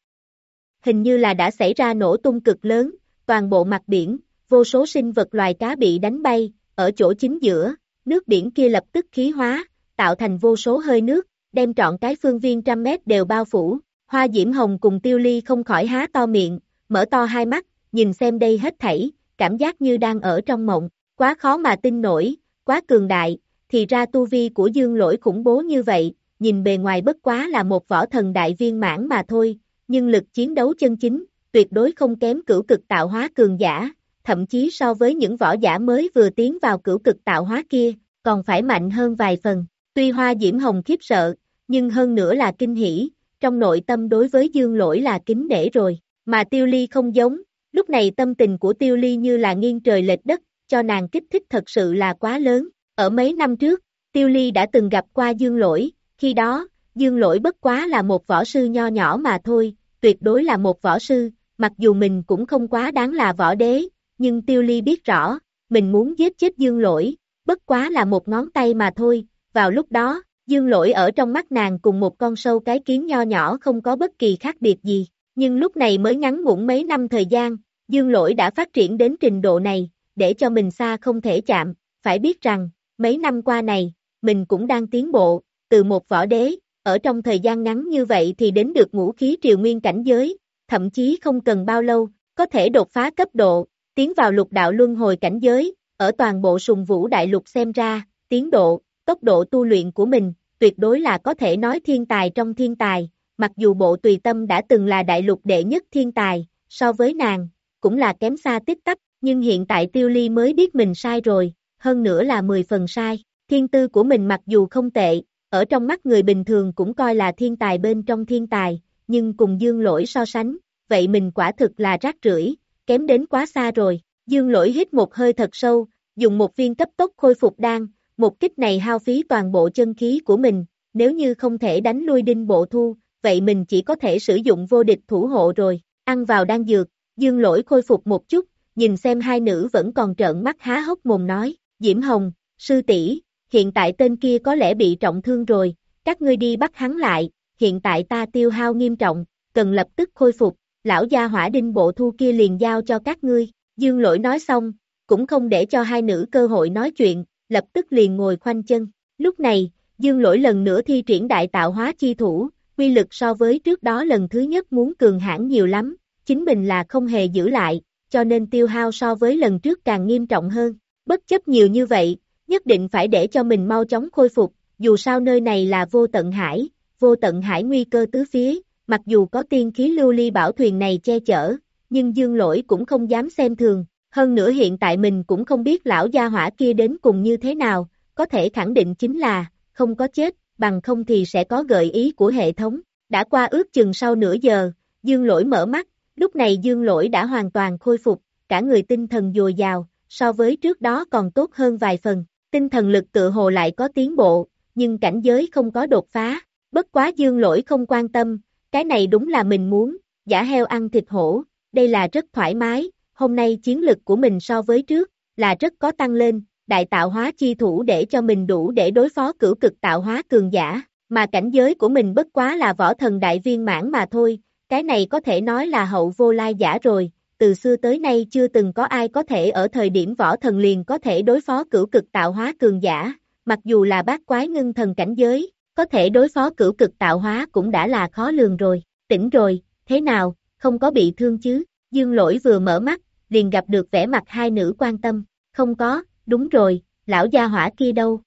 Hình như là đã xảy ra nổ tung cực lớn, toàn bộ mặt biển, vô số sinh vật loài cá bị đánh bay, ở chỗ chính giữa, nước biển kia lập tức khí hóa, tạo thành vô số hơi nước, đem trọn cái phương viên trăm mét đều bao phủ. Hoa Diễm Hồng cùng Tiêu Ly không khỏi há to miệng, mở to hai mắt, nhìn xem đây hết thảy, cảm giác như đang ở trong mộng, quá khó mà tin nổi, quá cường đại, thì ra tu vi của dương lỗi khủng bố như vậy, nhìn bề ngoài bất quá là một võ thần đại viên mãn mà thôi, nhưng lực chiến đấu chân chính, tuyệt đối không kém cửu cực tạo hóa cường giả, thậm chí so với những võ giả mới vừa tiến vào cửu cực tạo hóa kia, còn phải mạnh hơn vài phần. Tuy hoa diễm hồng khiếp sợ, nhưng hơn nữa là kinh hỉ, trong nội tâm đối với dương lỗi là kính nể rồi, mà tiêu ly không giống, lúc này tâm tình của tiêu ly như là nghiêng trời lệch đất, cho nàng kích thích thật sự là quá lớn, ở mấy năm trước, tiêu ly đã từng gặp qua dương lỗi, khi đó, dương lỗi bất quá là một võ sư nho nhỏ mà thôi, tuyệt đối là một võ sư, mặc dù mình cũng không quá đáng là võ đế, nhưng tiêu ly biết rõ, mình muốn giết chết dương lỗi, bất quá là một ngón tay mà thôi, vào lúc đó, dương lỗi ở trong mắt nàng cùng một con sâu cái kiến nho nhỏ không có bất kỳ khác biệt gì, nhưng lúc này mới ngắn ngủn mấy năm thời gian, dương lỗi đã phát triển đến trình độ này, để cho mình xa không thể chạm, phải biết rằng, mấy năm qua này, mình cũng đang tiến bộ, từ một võ đế, ở trong thời gian ngắn như vậy thì đến được ngũ khí triều nguyên cảnh giới, thậm chí không cần bao lâu, có thể đột phá cấp độ, tiến vào lục đạo luân hồi cảnh giới, ở toàn bộ sùng vũ đại lục xem ra, tiến độ, tốc độ tu luyện của mình, tuyệt đối là có thể nói thiên tài trong thiên tài, mặc dù bộ tùy tâm đã từng là đại lục đệ nhất thiên tài, so với nàng, cũng là kém xa tích tắc, nhưng hiện tại tiêu ly mới biết mình sai rồi, hơn nữa là 10 phần sai, thiên tư của mình mặc dù không tệ, ở trong mắt người bình thường cũng coi là thiên tài bên trong thiên tài, nhưng cùng dương lỗi so sánh, vậy mình quả thực là rác rưởi, kém đến quá xa rồi. Dương lỗi hít một hơi thật sâu, dùng một viên cấp tốc khôi phục đan, một kích này hao phí toàn bộ chân khí của mình, nếu như không thể đánh lui đinh bộ thu, vậy mình chỉ có thể sử dụng vô địch thủ hộ rồi, ăn vào đan dược, dương lỗi khôi phục một chút, nhìn xem hai nữ vẫn còn trợn mắt há hốc mồm nói, Diễm Hồng, sư tỷ hiện tại tên kia có lẽ bị trọng thương rồi, các ngươi đi bắt hắn lại, hiện tại ta tiêu hao nghiêm trọng, cần lập tức khôi phục, lão gia hỏa đinh bộ thu kia liền giao cho các ngươi, dương lỗi nói xong, cũng không để cho hai nữ cơ hội nói chuyện, lập tức liền ngồi khoanh chân, lúc này, dương lỗi lần nữa thi triển đại tạo hóa chi thủ, quy lực so với trước đó lần thứ nhất muốn cường hãn nhiều lắm, chính mình là không hề giữ lại, cho nên tiêu hao so với lần trước càng nghiêm trọng hơn, bất chấp nhiều như vậy, nhất định phải để cho mình mau chóng khôi phục, dù sao nơi này là vô tận hải, vô tận hải nguy cơ tứ phía, mặc dù có tiên khí lưu ly bảo thuyền này che chở, nhưng dương lỗi cũng không dám xem thường, hơn nữa hiện tại mình cũng không biết lão gia hỏa kia đến cùng như thế nào, có thể khẳng định chính là, không có chết, bằng không thì sẽ có gợi ý của hệ thống. Đã qua ước chừng sau nửa giờ, dương lỗi mở mắt, lúc này dương lỗi đã hoàn toàn khôi phục, cả người tinh thần dồi dào, so với trước đó còn tốt hơn vài phần, tinh thần lực tự hồ lại có tiến bộ, nhưng cảnh giới không có đột phá, bất quá dương lỗi không quan tâm, cái này đúng là mình muốn, giả heo ăn thịt hổ, đây là rất thoải mái, hôm nay chiến lực của mình so với trước, là rất có tăng lên, đại tạo hóa chi thủ để cho mình đủ để đối phó cửu cực tạo hóa cường giả, mà cảnh giới của mình bất quá là võ thần đại viên mãn mà thôi, cái này có thể nói là hậu vô lai giả rồi, từ xưa tới nay chưa từng có ai có thể ở thời điểm võ thần liền có thể đối phó cửu cực tạo hóa cường giả, mặc dù là bát quái ngưng thần cảnh giới, có thể đối phó cửu cực tạo hóa cũng đã là khó lường rồi, tỉnh rồi, thế nào, không có bị thương chứ, dương lỗi vừa mở mắt, liền gặp được vẻ mặt hai nữ quan tâm, không có, đúng rồi, lão gia hỏa kia đâu?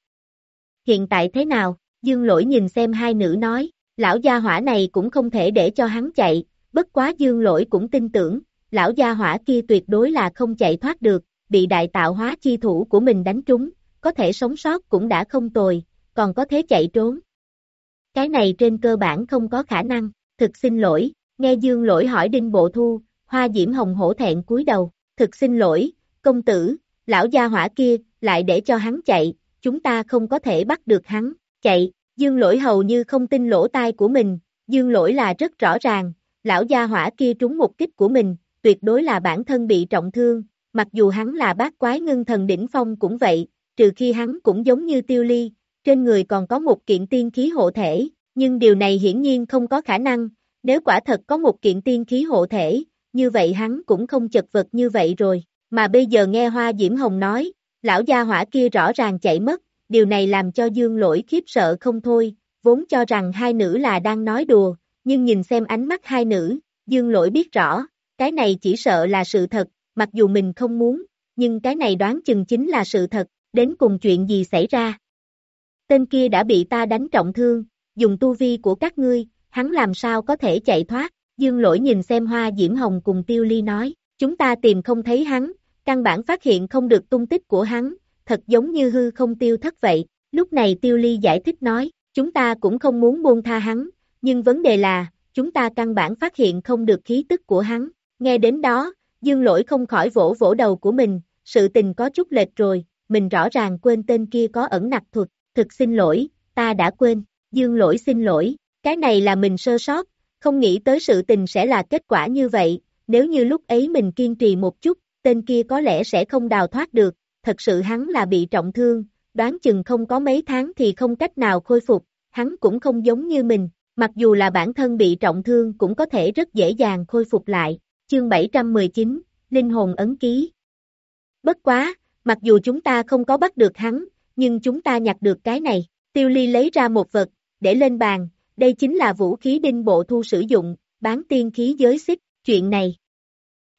Hiện tại thế nào? Dương lỗi nhìn xem hai nữ nói, lão gia hỏa này cũng không thể để cho hắn chạy, bất quá dương lỗi cũng tin tưởng, lão gia hỏa kia tuyệt đối là không chạy thoát được, bị đại tạo hóa chi thủ của mình đánh trúng, có thể sống sót cũng đã không tồi, còn có thế chạy trốn. Cái này trên cơ bản không có khả năng, thực xin lỗi, nghe dương lỗi hỏi đinh bộ thu, hoa diễm hồng hổ thẹn cúi đầu, thực xin lỗi, công tử, lão gia hỏa kia, lại để cho hắn chạy, chúng ta không có thể bắt được hắn, chạy, dương lỗi hầu như không tin lỗ tai của mình, dương lỗi là rất rõ ràng, lão gia hỏa kia trúng một kích của mình, tuyệt đối là bản thân bị trọng thương, mặc dù hắn là bát quái ngưng thần đỉnh phong cũng vậy, trừ khi hắn cũng giống như tiêu ly, trên người còn có một kiện tiên khí hộ thể, nhưng điều này hiển nhiên không có khả năng, nếu quả thật có một kiện tiên khí hộ thể, như vậy hắn cũng không chật vật như vậy rồi, mà bây giờ nghe Hoa Diễm Hồng nói, lão gia hỏa kia rõ ràng chạy mất, điều này làm cho Dương lỗi khiếp sợ không thôi, vốn cho rằng hai nữ là đang nói đùa, nhưng nhìn xem ánh mắt hai nữ, Dương lỗi biết rõ, cái này chỉ sợ là sự thật, mặc dù mình không muốn, nhưng cái này đoán chừng chính là sự thật, đến cùng chuyện gì xảy ra. Tên kia đã bị ta đánh trọng thương, dùng tu vi của các ngươi, hắn làm sao có thể chạy thoát, dương lỗi nhìn xem hoa diễm hồng cùng tiêu ly nói, chúng ta tìm không thấy hắn, căn bản phát hiện không được tung tích của hắn, thật giống như hư không tiêu thất vậy, lúc này tiêu ly giải thích nói, chúng ta cũng không muốn buông tha hắn, nhưng vấn đề là, chúng ta căn bản phát hiện không được khí tức của hắn, nghe đến đó, dương lỗi không khỏi vỗ vỗ đầu của mình, sự tình có chút lệch rồi, mình rõ ràng quên tên kia có ẩn nặc thuật, thực xin lỗi, ta đã quên, dương lỗi xin lỗi, cái này là mình sơ sót, không nghĩ tới sự tình sẽ là kết quả như vậy, nếu như lúc ấy mình kiên trì một chút, tên kia có lẽ sẽ không đào thoát được, thật sự hắn là bị trọng thương, đoán chừng không có mấy tháng thì không cách nào khôi phục, hắn cũng không giống như mình, mặc dù là bản thân bị trọng thương cũng có thể rất dễ dàng khôi phục lại. Chương 719, Linh hồn ấn ký. Bất quá, mặc dù chúng ta không có bắt được hắn, nhưng chúng ta nhặt được cái này. Tiêu Ly lấy ra một vật, để lên bàn, đây chính là vũ khí đinh bộ thu sử dụng, bán tiên khí giới xích, chuyện này.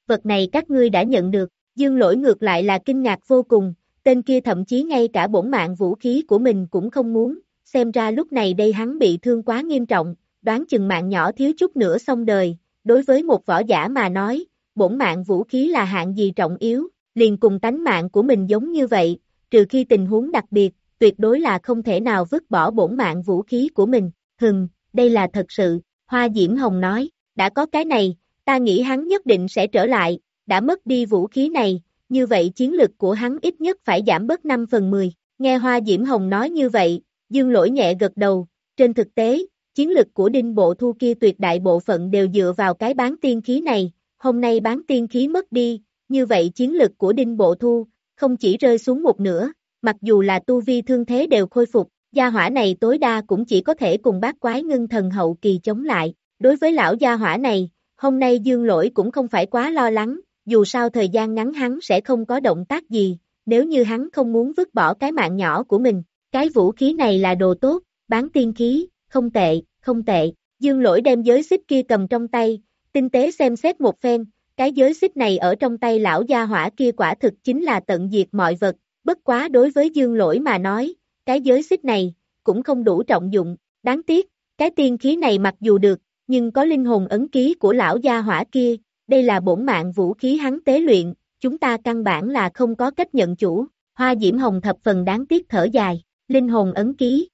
Vật này các ngươi đã nhận được, dương lỗi ngược lại là kinh ngạc vô cùng, tên kia thậm chí ngay cả bổn mạng vũ khí của mình cũng không muốn, xem ra lúc này đây hắn bị thương quá nghiêm trọng, đoán chừng mạng nhỏ thiếu chút nữa xong đời, đối với một võ giả mà nói, bổn mạng vũ khí là hạng gì trọng yếu, liền cùng tánh mạng của mình giống như vậy, trừ khi tình huống đặc biệt, tuyệt đối là không thể nào vứt bỏ bổn mạng vũ khí của mình, hừng, đây là thật sự, Hoa Diễm Hồng nói, đã có cái này, ta nghĩ hắn nhất định sẽ trở lại, đã mất đi vũ khí này, như vậy chiến lực của hắn ít nhất phải giảm bớt 5 phần 10. Nghe Hoa Diễm Hồng nói như vậy, Dương Lỗi nhẹ gật đầu, trên thực tế, chiến lực của đinh bộ thu kia tuyệt đại bộ phận đều dựa vào cái bán tiên khí này, hôm nay bán tiên khí mất đi, như vậy chiến lực của đinh bộ thu, không chỉ rơi xuống một nửa, mặc dù là tu vi thương thế đều khôi phục, gia hỏa này tối đa cũng chỉ có thể cùng bác quái ngưng thần hậu kỳ chống lại, đối với lão gia hỏa này, hôm nay dương lỗi cũng không phải quá lo lắng, dù sao thời gian ngắn hắn sẽ không có động tác gì, nếu như hắn không muốn vứt bỏ cái mạng nhỏ của mình, cái vũ khí này là đồ tốt, bán tiên khí, không tệ, không tệ, dương lỗi đem giới xích kia cầm trong tay, tinh tế xem xét một phen, cái giới xích này ở trong tay lão gia hỏa kia quả thực chính là tận diệt mọi vật, bất quá đối với dương lỗi mà nói, cái giới xích này, cũng không đủ trọng dụng, đáng tiếc, cái tiên khí này mặc dù được, nhưng có linh hồn ấn ký của lão gia hỏa kia, đây là bổn mạng vũ khí hắn tế luyện, chúng ta căn bản là không có cách nhận chủ, hoa diễm hồng thập phần đáng tiếc thở dài, linh hồn ấn ký.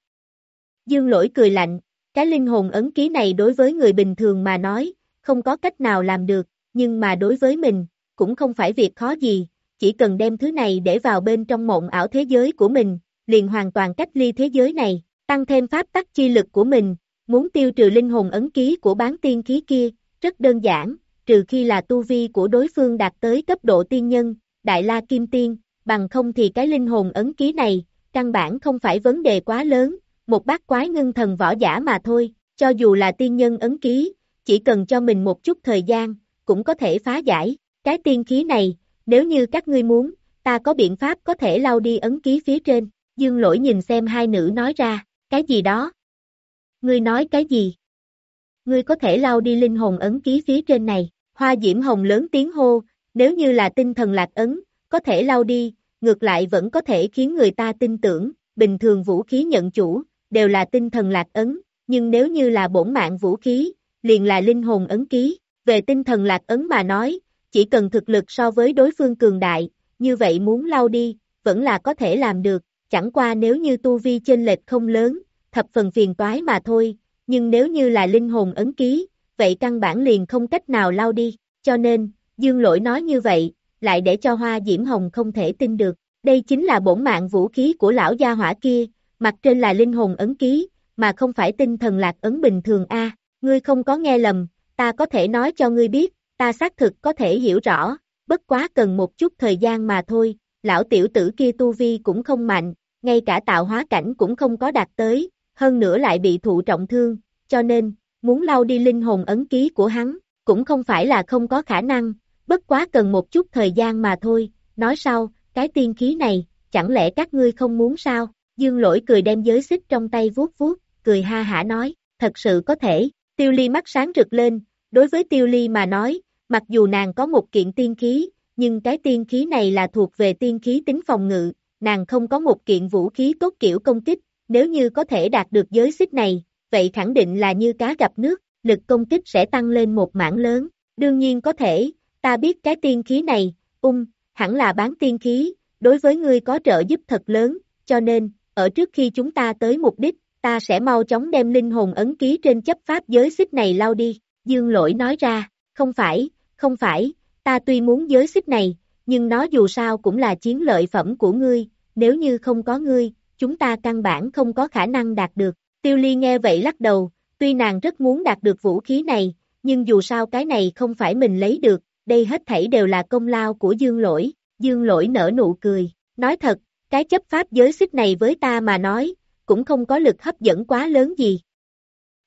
Dương lỗi cười lạnh, cái linh hồn ấn ký này đối với người bình thường mà nói, không có cách nào làm được, nhưng mà đối với mình, cũng không phải việc khó gì, chỉ cần đem thứ này để vào bên trong mộng ảo thế giới của mình, liền hoàn toàn cách ly thế giới này, tăng thêm pháp tắc chi lực của mình, muốn tiêu trừ linh hồn ấn ký của bán tiên khí kia, rất đơn giản, trừ khi là tu vi của đối phương đạt tới cấp độ tiên nhân, đại la kim tiên, bằng không thì cái linh hồn ấn ký này, căn bản không phải vấn đề quá lớn, một bát quái ngưng thần võ giả mà thôi, cho dù là tiên nhân ấn ký, chỉ cần cho mình một chút thời gian, cũng có thể phá giải, cái tiên khí này, nếu như các ngươi muốn, ta có biện pháp có thể lau đi ấn ký phía trên, dương lỗi nhìn xem hai nữ nói ra, cái gì đó? Ngươi nói cái gì? Ngươi có thể lau đi linh hồn ấn ký phía trên này, hoa diễm hồng lớn tiếng hô, nếu như là tinh thần lạc ấn, có thể lau đi, ngược lại vẫn có thể khiến người ta tin tưởng, bình thường vũ khí nhận chủ, đều là tinh thần lạc ấn, nhưng nếu như là bổn mạng vũ khí, liền là linh hồn ấn ký, về tinh thần lạc ấn mà nói, chỉ cần thực lực so với đối phương cường đại, như vậy muốn lau đi, vẫn là có thể làm được, chẳng qua nếu như tu vi chênh lệch không lớn, thập phần phiền toái mà thôi, nhưng nếu như là linh hồn ấn ký, vậy căn bản liền không cách nào lau đi, cho nên, dương lỗi nói như vậy, lại để cho hoa diễm hồng không thể tin được, đây chính là bổn mạng vũ khí của lão gia hỏa kia, mặt trên là linh hồn ấn ký, mà không phải tinh thần lạc ấn bình thường a. Ngươi không có nghe lầm, ta có thể nói cho ngươi biết, ta xác thực có thể hiểu rõ, bất quá cần một chút thời gian mà thôi, lão tiểu tử kia tu vi cũng không mạnh, ngay cả tạo hóa cảnh cũng không có đạt tới, hơn nữa lại bị thụ trọng thương, cho nên, muốn lau đi linh hồn ấn ký của hắn, cũng không phải là không có khả năng, bất quá cần một chút thời gian mà thôi, nói sau, cái tiên khí này, chẳng lẽ các ngươi không muốn sao, dương lỗi cười đem giới xích trong tay vuốt vuốt, cười ha hả nói, thật sự có thể, tiêu ly mắt sáng rực lên, đối với tiêu ly mà nói, mặc dù nàng có một kiện tiên khí, nhưng cái tiên khí này là thuộc về tiên khí tính phòng ngự, nàng không có một kiện vũ khí tốt kiểu công kích, nếu như có thể đạt được giới xích này, vậy khẳng định là như cá gặp nước, lực công kích sẽ tăng lên một mảng lớn, đương nhiên có thể, ta biết cái tiên khí này, ung, hẳn là bán tiên khí, đối với ngươi có trợ giúp thật lớn, cho nên, ở trước khi chúng ta tới mục đích, ta sẽ mau chóng đem linh hồn ấn ký trên chấp pháp giới xích này lao đi, dương lỗi nói ra, không phải, không phải, ta tuy muốn giới xích này, nhưng nó dù sao cũng là chiến lợi phẩm của ngươi, nếu như không có ngươi, chúng ta căn bản không có khả năng đạt được. Tiêu Ly nghe vậy lắc đầu, tuy nàng rất muốn đạt được vũ khí này, nhưng dù sao cái này không phải mình lấy được, đây hết thảy đều là công lao của Dương Lỗi. Dương Lỗi nở nụ cười, nói thật, cái chấp pháp giới xích này với ta mà nói, cũng không có lực hấp dẫn quá lớn gì.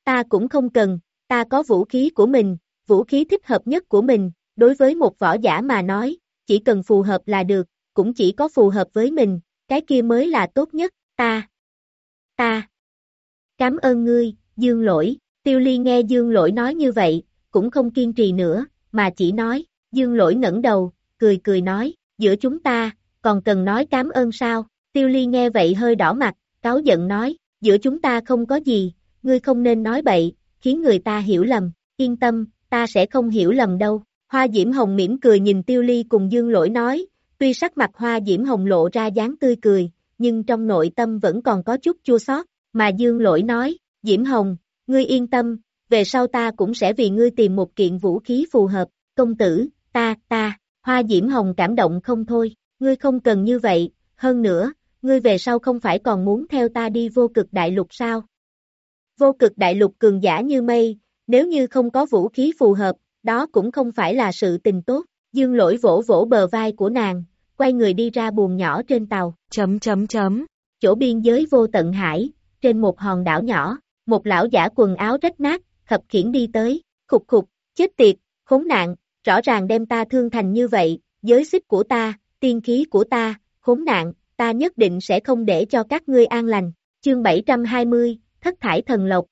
Ta cũng không cần, ta có vũ khí của mình, vũ khí thích hợp nhất của mình, đối với một võ giả mà nói, chỉ cần phù hợp là được, cũng chỉ có phù hợp với mình, cái kia mới là tốt nhất, ta, ta. Cảm ơn ngươi, Dương Lỗi, Tiêu Ly nghe Dương Lỗi nói như vậy, cũng không kiên trì nữa, mà chỉ nói, Dương Lỗi ngẩng đầu, cười cười nói, giữa chúng ta, còn cần nói cảm ơn sao, Tiêu Ly nghe vậy hơi đỏ mặt, cáo giận nói, giữa chúng ta không có gì, ngươi không nên nói bậy, khiến người ta hiểu lầm, yên tâm, ta sẽ không hiểu lầm đâu. Hoa Diễm Hồng mỉm cười nhìn Tiêu Ly cùng Dương Lỗi nói, tuy sắc mặt Hoa Diễm Hồng lộ ra dáng tươi cười, nhưng trong nội tâm vẫn còn có chút chua xót, mà Dương Lỗi nói, Diễm Hồng, ngươi yên tâm, về sau ta cũng sẽ vì ngươi tìm một kiện vũ khí phù hợp, công tử, ta, ta, hoa diễm hồng cảm động không thôi, ngươi không cần như vậy, hơn nữa, ngươi về sau không phải còn muốn theo ta đi vô cực đại lục sao? Vô cực đại lục cường giả như mây, nếu như không có vũ khí phù hợp, đó cũng không phải là sự tình tốt, dương lỗi vỗ vỗ bờ vai của nàng, quay người đi ra buồng nhỏ trên tàu, chấm chấm chấm, chỗ biên giới vô tận hải, trên một hòn đảo nhỏ, một lão giả quần áo rách nát, khập khiển đi tới, khục khục, chết tiệt, khốn nạn, rõ ràng đem ta thương thành như vậy, giới xích của ta, tiên khí của ta, khốn nạn, ta nhất định sẽ không để cho các ngươi an lành. Chương 720, Thất thải thần lộc.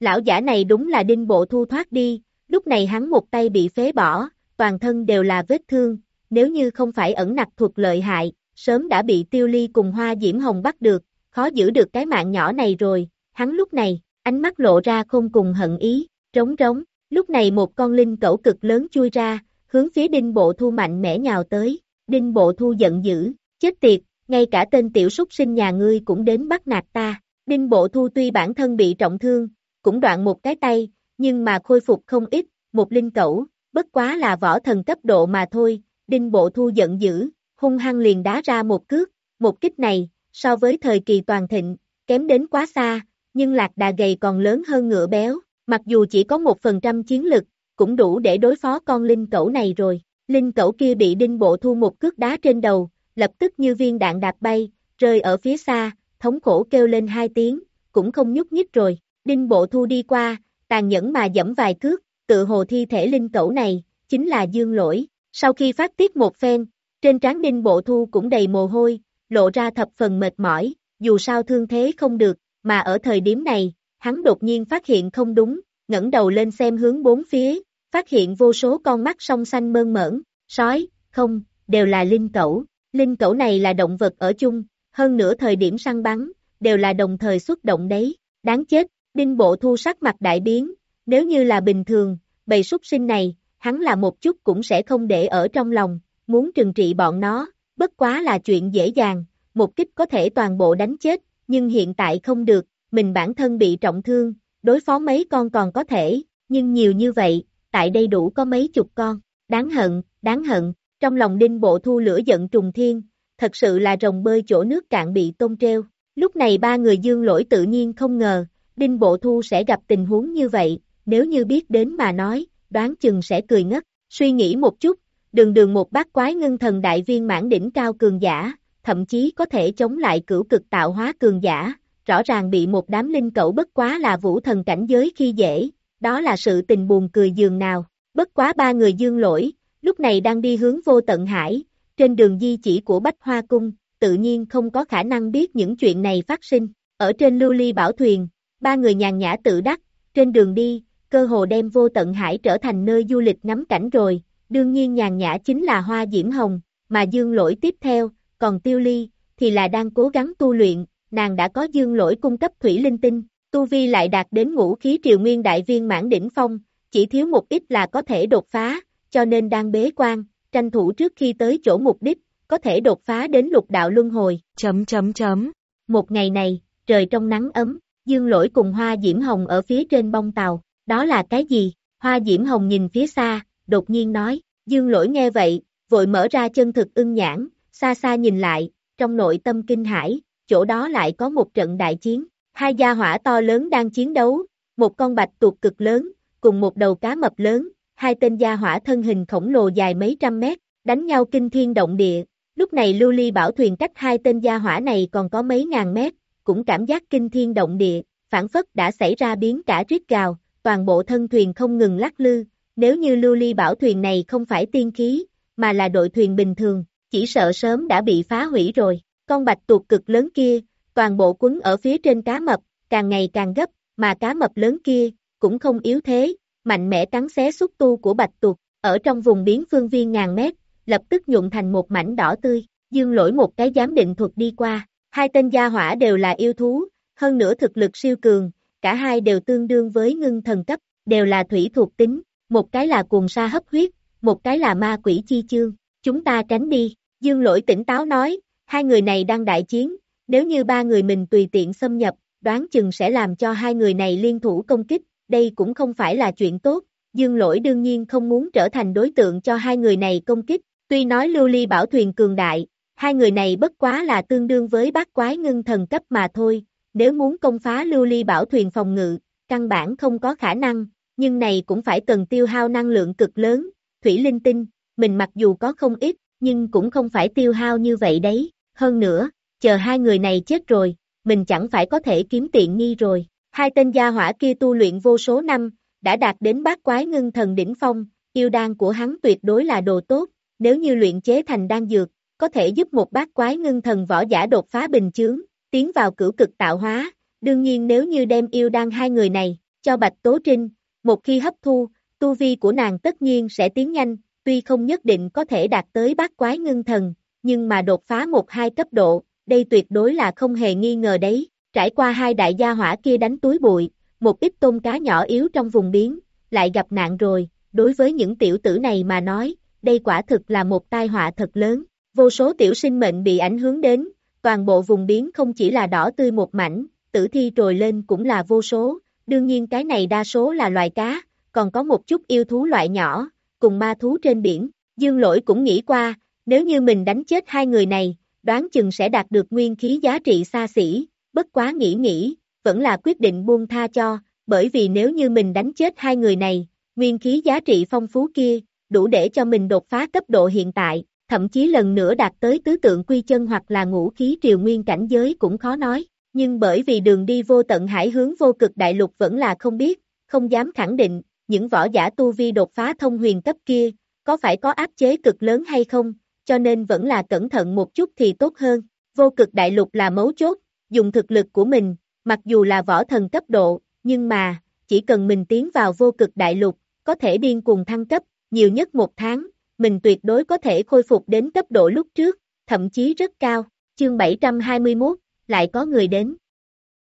Lão giả này đúng là đinh bộ thu thoát đi, lúc này hắn một tay bị phế bỏ, toàn thân đều là vết thương, nếu như không phải ẩn nặc thuật lợi hại, sớm đã bị tiêu ly cùng hoa diễm hồng bắt được, khó giữ được cái mạng nhỏ này rồi, hắn lúc này, ánh mắt lộ ra không cùng hận ý, trống rống, lúc này một con linh cẩu cực lớn chui ra, hướng phía đinh bộ thu mạnh mẽ nhào tới, đinh bộ thu giận dữ, chết tiệt, ngay cả tên tiểu súc sinh nhà ngươi cũng đến bắt nạt ta, đinh bộ thu tuy bản thân bị trọng thương, cũng đoạn một cái tay, nhưng mà khôi phục không ít, một linh cẩu, bất quá là võ thần cấp độ mà thôi, đinh bộ thu giận dữ, hung hăng liền đá ra một cước, một kích này, so với thời kỳ toàn thịnh, kém đến quá xa, nhưng lạc đà gầy còn lớn hơn ngựa béo, mặc dù chỉ có một phần trăm chiến lực, cũng đủ để đối phó con linh cẩu này rồi. Linh cẩu kia bị đinh bộ thu một cước đá trên đầu, lập tức như viên đạn đạp bay, rơi ở phía xa, thống khổ kêu lên hai tiếng, cũng không nhúc nhích rồi. Đinh bộ thu đi qua, tàn nhẫn mà dẫm vài cước, tự hồ thi thể linh cẩu này, chính là dương lỗi. Sau khi phát tiết một phen, trên trán đinh bộ thu cũng đầy mồ hôi, lộ ra thập phần mệt mỏi, dù sao thương thế không được, mà ở thời điểm này, hắn đột nhiên phát hiện không đúng, ngẩng đầu lên xem hướng bốn phía, phát hiện vô số con mắt song xanh mơn mởn, sói, không, đều là linh cẩu. Linh cẩu này là động vật ở chung, hơn nữa thời điểm săn bắn, đều là đồng thời xuất động đấy, đáng chết, đinh bộ thu sắc mặt đại biến, nếu như là bình thường, bầy súc sinh này, hắn là một chút cũng sẽ không để ở trong lòng, muốn trừng trị bọn nó, bất quá là chuyện dễ dàng, một kích có thể toàn bộ đánh chết, nhưng hiện tại không được, mình bản thân bị trọng thương, đối phó mấy con còn có thể, nhưng nhiều như vậy, tại đây đủ có mấy chục con, đáng hận, đáng hận, trong lòng đinh bộ thu lửa giận trùng thiên, thật sự là rồng bơi chỗ nước cạn bị tôn treo, lúc này ba người dương lỗi tự nhiên không ngờ, đinh bộ thu sẽ gặp tình huống như vậy, nếu như biết đến mà nói, đoán chừng sẽ cười ngất, suy nghĩ một chút, đường đường một bát quái ngân thần đại viên mãn đỉnh cao cường giả, thậm chí có thể chống lại cửu cực tạo hóa cường giả, rõ ràng bị một đám linh cẩu bất quá là vũ thần cảnh giới khi dễ, đó là sự tình buồn cười dường nào, bất quá ba người dương lỗi, lúc này đang đi hướng vô tận hải, trên đường di chỉ của Bách Hoa Cung, tự nhiên không có khả năng biết những chuyện này phát sinh, ở trên lưu ly bảo thuyền, ba người nhàn nhã tự đắc, trên đường đi, cơ hồ đem vô tận hải trở thành nơi du lịch ngắm cảnh rồi, đương nhiên nhàn nhã chính là hoa diễm hồng, mà dương lỗi tiếp theo, còn tiêu ly, thì là đang cố gắng tu luyện, nàng đã có dương lỗi cung cấp thủy linh tinh, tu vi lại đạt đến ngũ khí triều nguyên đại viên mãn đỉnh phong, chỉ thiếu một ít là có thể đột phá, cho nên đang bế quan, tranh thủ trước khi tới chỗ mục đích, có thể đột phá đến lục đạo luân hồi, chấm chấm chấm. Một ngày này, trời trong nắng ấm, dương lỗi cùng hoa diễm hồng ở phía trên bông tàu, đó là cái gì? Hoa diễm hồng nhìn phía xa, đột nhiên nói, dương lỗi nghe vậy, vội mở ra chân thực ưng nhãn, xa xa nhìn lại, trong nội tâm kinh hải, chỗ đó lại có một trận đại chiến, hai gia hỏa to lớn đang chiến đấu, một con bạch tuộc cực lớn, cùng một đầu cá mập lớn, hai tên gia hỏa thân hình khổng lồ dài mấy trăm mét, đánh nhau kinh thiên động địa, lúc này lưu ly bảo thuyền cách hai tên gia hỏa này còn có mấy ngàn mét, cũng cảm giác kinh thiên động địa, phản phất đã xảy ra biến cả rít gào, toàn bộ thân thuyền không ngừng lắc lư, nếu như lưu ly bảo thuyền này không phải tiên khí, mà là đội thuyền bình thường, chỉ sợ sớm đã bị phá hủy rồi. Con bạch tuộc cực lớn kia, toàn bộ quấn ở phía trên cá mập, càng ngày càng gấp, mà cá mập lớn kia, cũng không yếu thế, mạnh mẽ cắn xé xúc tu của bạch tuộc, ở trong vùng biến phương viên ngàn mét, lập tức nhụn thành một mảnh đỏ tươi, dương lỗi một cái giám định thuật đi qua, hai tên gia hỏa đều là yêu thú, hơn nữa thực lực siêu cường, cả hai đều tương đương với ngưng thần cấp, đều là thủy thuộc tính, một cái là cuồng sa hấp huyết, một cái là ma quỷ chi chương, chúng ta tránh đi, dương lỗi tỉnh táo nói, hai người này đang đại chiến, nếu như ba người mình tùy tiện xâm nhập, đoán chừng sẽ làm cho hai người này liên thủ công kích, đây cũng không phải là chuyện tốt, dương lỗi đương nhiên không muốn trở thành đối tượng cho hai người này công kích, tuy nói lưu ly bảo thuyền cường đại, hai người này bất quá là tương đương với bát quái ngưng thần cấp mà thôi, nếu muốn công phá lưu ly bảo thuyền phòng ngự, căn bản không có khả năng, nhưng này cũng phải cần tiêu hao năng lượng cực lớn, thủy linh tinh, mình mặc dù có không ít, nhưng cũng không phải tiêu hao như vậy đấy, hơn nữa, chờ hai người này chết rồi, mình chẳng phải có thể kiếm tiện nghi rồi, hai tên gia hỏa kia tu luyện vô số năm, đã đạt đến bát quái ngưng thần đỉnh phong, yêu đan của hắn tuyệt đối là đồ tốt, nếu như luyện chế thành đan dược, có thể giúp một bát quái ngưng thần võ giả đột phá bình chướng, tiến vào cửu cực tạo hóa, đương nhiên nếu như đem yêu đan hai người này, cho Bạch Tố Trinh, một khi hấp thu, tu vi của nàng tất nhiên sẽ tiến nhanh, tuy không nhất định có thể đạt tới bát quái ngưng thần, nhưng mà đột phá một hai cấp độ, đây tuyệt đối là không hề nghi ngờ đấy, trải qua hai đại gia hỏa kia đánh túi bụi, một ít tôm cá nhỏ yếu trong vùng biến, lại gặp nạn rồi, đối với những tiểu tử này mà nói, đây quả thực là một tai họa thật lớn, vô số tiểu sinh mệnh bị ảnh hưởng đến, toàn bộ vùng biến không chỉ là đỏ tươi một mảnh, tử thi trồi lên cũng là vô số, đương nhiên cái này đa số là loài cá, còn có một chút yêu thú loại nhỏ, cùng ma thú trên biển, dương lỗi cũng nghĩ qua, nếu như mình đánh chết hai người này, đoán chừng sẽ đạt được nguyên khí giá trị xa xỉ, bất quá nghĩ nghĩ, vẫn là quyết định buông tha cho, bởi vì nếu như mình đánh chết hai người này, nguyên khí giá trị phong phú kia, đủ để cho mình đột phá cấp độ hiện tại, thậm chí lần nữa đạt tới tứ tượng quy chân hoặc là ngũ khí triều nguyên cảnh giới cũng khó nói, nhưng bởi vì đường đi vô tận hải hướng vô cực đại lục vẫn là không biết, không dám khẳng định, những võ giả tu vi đột phá thông huyền cấp kia, có phải có áp chế cực lớn hay không, cho nên vẫn là cẩn thận một chút thì tốt hơn, vô cực đại lục là mấu chốt, dùng thực lực của mình, mặc dù là võ thần cấp độ, nhưng mà, chỉ cần mình tiến vào vô cực đại lục, có thể điên cùng thăng cấp, nhiều nhất một tháng, mình tuyệt đối có thể khôi phục đến cấp độ lúc trước, thậm chí rất cao. Chương 721, lại có người đến.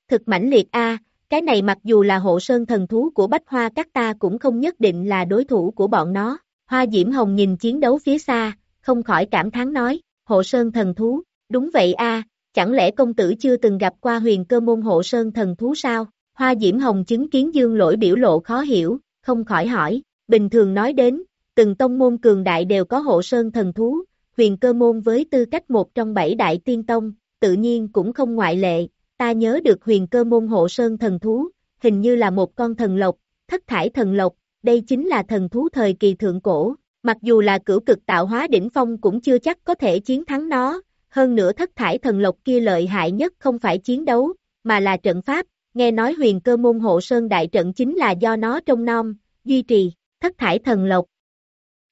Thực mãnh liệt A, cái này mặc dù là hộ sơn thần thú của Bách Hoa các ta cũng không nhất định là đối thủ của bọn nó. Hoa Diễm Hồng nhìn chiến đấu phía xa, không khỏi cảm thán nói, hộ sơn thần thú, đúng vậy a, chẳng lẽ công tử chưa từng gặp qua huyền cơ môn hộ sơn thần thú sao? Hoa Diễm Hồng chứng kiến dương lỗi biểu lộ khó hiểu, không khỏi hỏi, bình thường nói đến, từng tông môn cường đại đều có hộ sơn thần thú, huyền cơ môn với tư cách một trong bảy đại tiên tông, tự nhiên cũng không ngoại lệ, ta nhớ được huyền cơ môn hộ sơn thần thú, hình như là một con thần lộc, thất thải thần lộc, đây chính là thần thú thời kỳ thượng cổ, mặc dù là cửu cực tạo hóa đỉnh phong cũng chưa chắc có thể chiến thắng nó, hơn nữa thất thải thần lộc kia lợi hại nhất không phải chiến đấu, mà là trận pháp, nghe nói huyền cơ môn hộ sơn đại trận chính là do nó trong non, duy trì, thất thải thần lộc.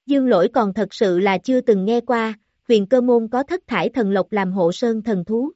Dương lỗi còn thật sự là chưa từng nghe qua, huyền cơ môn có thất thải thần lộc làm hộ sơn thần thú.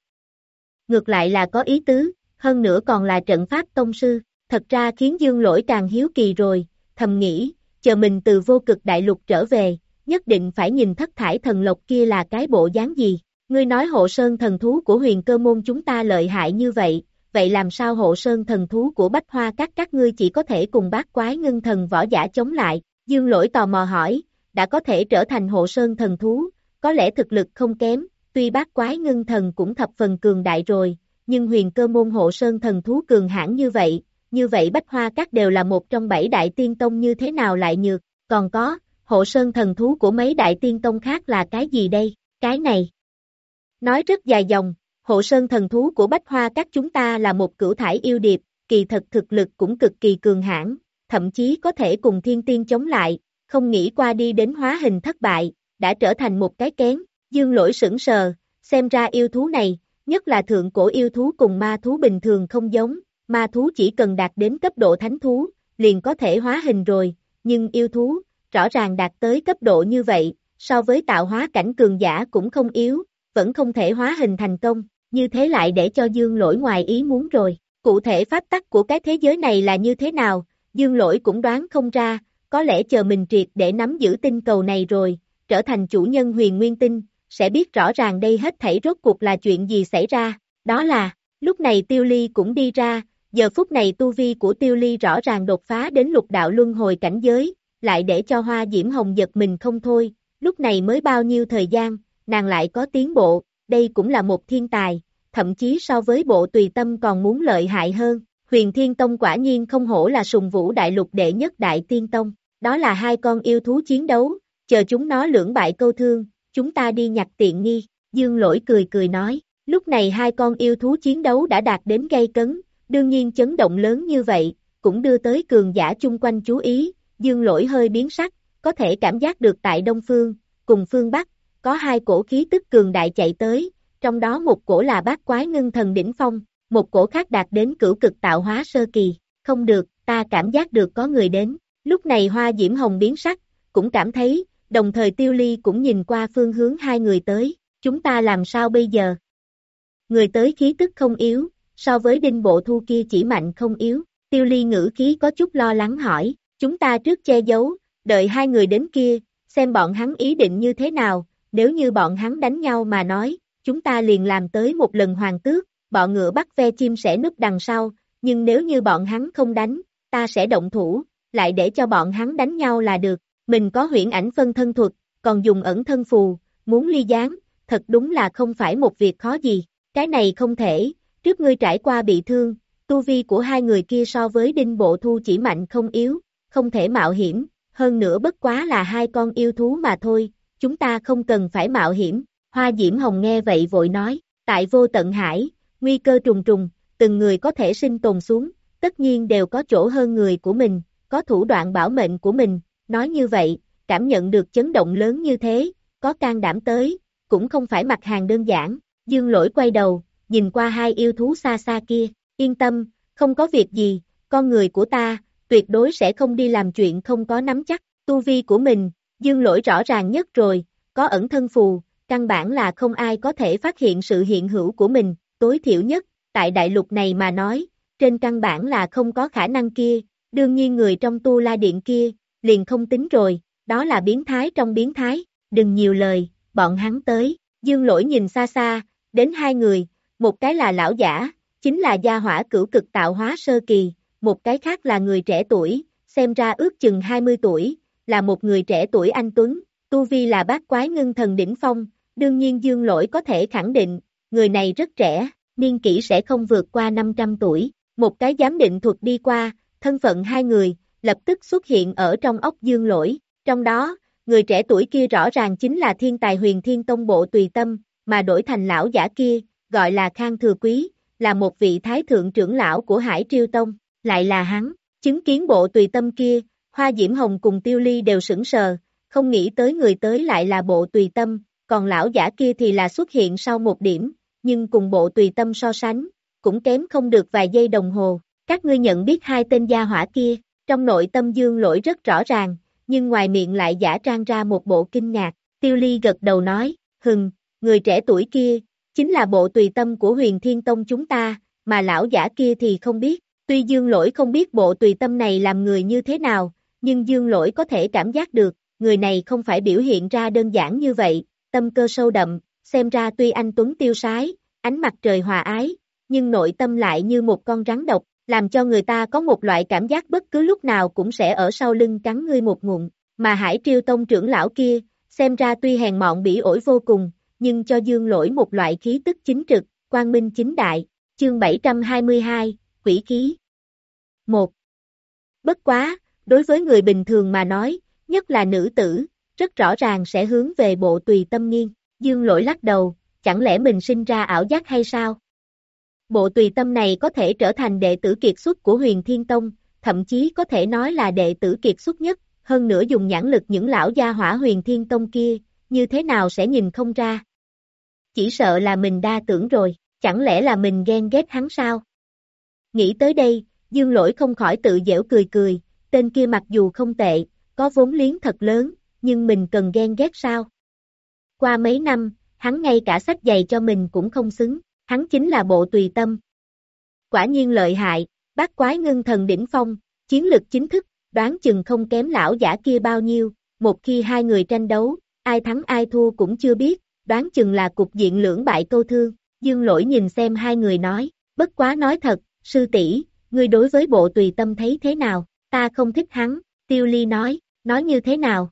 Ngược lại là có ý tứ, hơn nữa còn là trận pháp tông sư, thật ra khiến dương lỗi càng hiếu kỳ rồi, thầm nghĩ, chờ mình từ vô cực đại lục trở về, nhất định phải nhìn thất thải thần lộc kia là cái bộ dáng gì. Ngươi nói hộ sơn thần thú của huyền cơ môn chúng ta lợi hại như vậy, vậy làm sao hộ sơn thần thú của bách hoa các các ngươi chỉ có thể cùng bác quái ngưng thần võ giả chống lại? Dương lỗi tò mò hỏi, đã có thể trở thành hộ sơn thần thú, có lẽ thực lực không kém, tuy bác quái ngưng thần cũng thập phần cường đại rồi, nhưng huyền cơ môn hộ sơn thần thú cường hãn như vậy, như vậy Bách Hoa Các đều là một trong bảy đại tiên tông như thế nào lại nhược, còn có, hộ sơn thần thú của mấy đại tiên tông khác là cái gì đây, cái này. Nói rất dài dòng, hộ sơn thần thú của Bách Hoa Các chúng ta là một cửu thải yêu điệp, kỳ thật thực lực cũng cực kỳ cường hãn, thậm chí có thể cùng thiên tiên chống lại, không nghĩ qua đi đến hóa hình thất bại, đã trở thành một cái kén, dương lỗi sững sờ, xem ra yêu thú này, nhất là thượng cổ yêu thú cùng ma thú bình thường không giống, ma thú chỉ cần đạt đến cấp độ thánh thú, liền có thể hóa hình rồi, nhưng yêu thú, rõ ràng đạt tới cấp độ như vậy, so với tạo hóa cảnh cường giả cũng không yếu, vẫn không thể hóa hình thành công, như thế lại để cho dương lỗi ngoài ý muốn rồi. Cụ thể pháp tắc của cái thế giới này là như thế nào, dương lỗi cũng đoán không ra, có lẽ chờ mình triệt để nắm giữ tinh cầu này rồi, trở thành chủ nhân huyền nguyên tinh, sẽ biết rõ ràng đây hết thảy rốt cuộc là chuyện gì xảy ra, đó là, lúc này tiêu ly cũng đi ra, giờ phút này tu vi của tiêu ly rõ ràng đột phá đến lục đạo luân hồi cảnh giới, lại để cho hoa diễm hồng giật mình không thôi, lúc này mới bao nhiêu thời gian, nàng lại có tiến bộ, đây cũng là một thiên tài, thậm chí so với bộ tùy tâm còn muốn lợi hại hơn, huyền thiên tông quả nhiên không hổ là sùng vũ đại lục đệ nhất đại tiên tông, đó là hai con yêu thú chiến đấu, chờ chúng nó lưỡng bại câu thương, chúng ta đi nhặt tiện nghi, dương lỗi cười cười nói, lúc này hai con yêu thú chiến đấu đã đạt đến gây cấn, đương nhiên chấn động lớn như vậy, cũng đưa tới cường giả chung quanh chú ý, dương lỗi hơi biến sắc, có thể cảm giác được tại Đông Phương, cùng phương Bắc, có hai cổ khí tức cường đại chạy tới, trong đó một cổ là bát quái ngưng thần đỉnh phong, một cổ khác đạt đến cửu cực tạo hóa sơ kỳ, không được, ta cảm giác được có người đến, lúc này hoa diễm hồng biến sắc, cũng cảm thấy, đồng thời tiêu ly cũng nhìn qua phương hướng hai người tới, chúng ta làm sao bây giờ? Người tới khí tức không yếu, so với đinh bộ thu kia chỉ mạnh không yếu, tiêu ly ngữ khí có chút lo lắng hỏi, chúng ta trước che giấu, đợi hai người đến kia, xem bọn hắn ý định như thế nào, nếu như bọn hắn đánh nhau mà nói, chúng ta liền làm tới một lần hoàng tước, bọn ngựa bắt ve chim sẽ núp đằng sau, nhưng nếu như bọn hắn không đánh, ta sẽ động thủ, lại để cho bọn hắn đánh nhau là được, mình có huyễn ảnh phân thân thuật, còn dùng ẩn thân phù, muốn ly gián, thật đúng là không phải một việc khó gì, cái này không thể, trước ngươi trải qua bị thương, tu vi của hai người kia so với đinh bộ thu chỉ mạnh không yếu, không thể mạo hiểm, hơn nữa bất quá là hai con yêu thú mà thôi, chúng ta không cần phải mạo hiểm, hoa diễm hồng nghe vậy vội nói, tại vô tận hải, nguy cơ trùng trùng, từng người có thể sinh tồn xuống, tất nhiên đều có chỗ hơn người của mình, có thủ đoạn bảo mệnh của mình, nói như vậy, cảm nhận được chấn động lớn như thế, có can đảm tới, cũng không phải mặt hàng đơn giản, dương lỗi quay đầu, nhìn qua hai yêu thú xa xa kia, yên tâm, không có việc gì, con người của ta, tuyệt đối sẽ không đi làm chuyện không có nắm chắc, tu vi của mình, dương lỗi rõ ràng nhất rồi, có ẩn thân phù, căn bản là không ai có thể phát hiện sự hiện hữu của mình, tối thiểu nhất, tại đại lục này mà nói, trên căn bản là không có khả năng kia, đương nhiên người trong tu la điện kia, liền không tính rồi, đó là biến thái trong biến thái, đừng nhiều lời, bọn hắn tới, dương lỗi nhìn xa xa, đến hai người, một cái là lão giả, chính là gia hỏa cửu cực tạo hóa sơ kỳ, một cái khác là người trẻ tuổi, xem ra ước chừng 20 tuổi, là một người trẻ tuổi anh Tuấn, Tu Vi là bát quái ngưng thần đỉnh phong, đương nhiên dương lỗi có thể khẳng định, người này rất trẻ, niên kỷ sẽ không vượt qua 500 tuổi, một cái giám định thuật đi qua, thân phận hai người, lập tức xuất hiện ở trong ốc dương lỗi, trong đó, người trẻ tuổi kia rõ ràng chính là thiên tài huyền thiên tông bộ tùy tâm, mà đổi thành lão giả kia, gọi là Khang Thừa Quý, là một vị thái thượng trưởng lão của Hải Triêu Tông, lại là hắn, chứng kiến bộ tùy tâm kia, Hoa Diễm Hồng cùng Tiêu Ly đều sững sờ, không nghĩ tới người tới lại là bộ tùy tâm, còn lão giả kia thì là xuất hiện sau một điểm, nhưng cùng bộ tùy tâm so sánh, cũng kém không được vài giây đồng hồ, các ngươi nhận biết hai tên gia hỏa kia, trong nội tâm dương lỗi rất rõ ràng, nhưng ngoài miệng lại giả trang ra một bộ kinh ngạc, Tiêu Ly gật đầu nói, hừng, người trẻ tuổi kia, chính là bộ tùy tâm của huyền thiên tông chúng ta, mà lão giả kia thì không biết, tuy dương lỗi không biết bộ tùy tâm này làm người như thế nào, nhưng dương lỗi có thể cảm giác được, người này không phải biểu hiện ra đơn giản như vậy, tâm cơ sâu đậm, xem ra tuy anh Tuấn tiêu sái, ánh mặt trời hòa ái, nhưng nội tâm lại như một con rắn độc, làm cho người ta có một loại cảm giác bất cứ lúc nào cũng sẽ ở sau lưng cắn ngươi một ngụm, mà hải triêu tông trưởng lão kia, xem ra tuy hèn mọn bỉ ổi vô cùng, nhưng cho dương lỗi một loại khí tức chính trực, quang minh chính đại, chương 722, quỷ khí. 1. Bất quá, đối với người bình thường mà nói, nhất là nữ tử, rất rõ ràng sẽ hướng về bộ tùy tâm nghiêng, dương lỗi lắc đầu, chẳng lẽ mình sinh ra ảo giác hay sao? Bộ tùy tâm này có thể trở thành đệ tử kiệt xuất của huyền thiên tông, thậm chí có thể nói là đệ tử kiệt xuất nhất, hơn nữa dùng nhãn lực những lão gia hỏa huyền thiên tông kia, như thế nào sẽ nhìn không ra? Chỉ sợ là mình đa tưởng rồi, chẳng lẽ là mình ghen ghét hắn sao? Nghĩ tới đây, dương lỗi không khỏi tự dễu cười cười, tên kia mặc dù không tệ, có vốn liếng thật lớn, nhưng mình cần ghen ghét sao? Qua mấy năm, hắn ngay cả sách giày cho mình cũng không xứng, hắn chính là bộ tùy tâm. Quả nhiên lợi hại, bác quái ngưng thần đỉnh phong, chiến lực chính thức, đoán chừng không kém lão giả kia bao nhiêu, một khi hai người tranh đấu, ai thắng ai thua cũng chưa biết, đoán chừng là cục diện lưỡng bại câu thương, dương lỗi nhìn xem hai người nói, bất quá nói thật, sư tỷ ngươi đối với bộ tùy tâm thấy thế nào, ta không thích hắn, tiêu ly nói, nói như thế nào.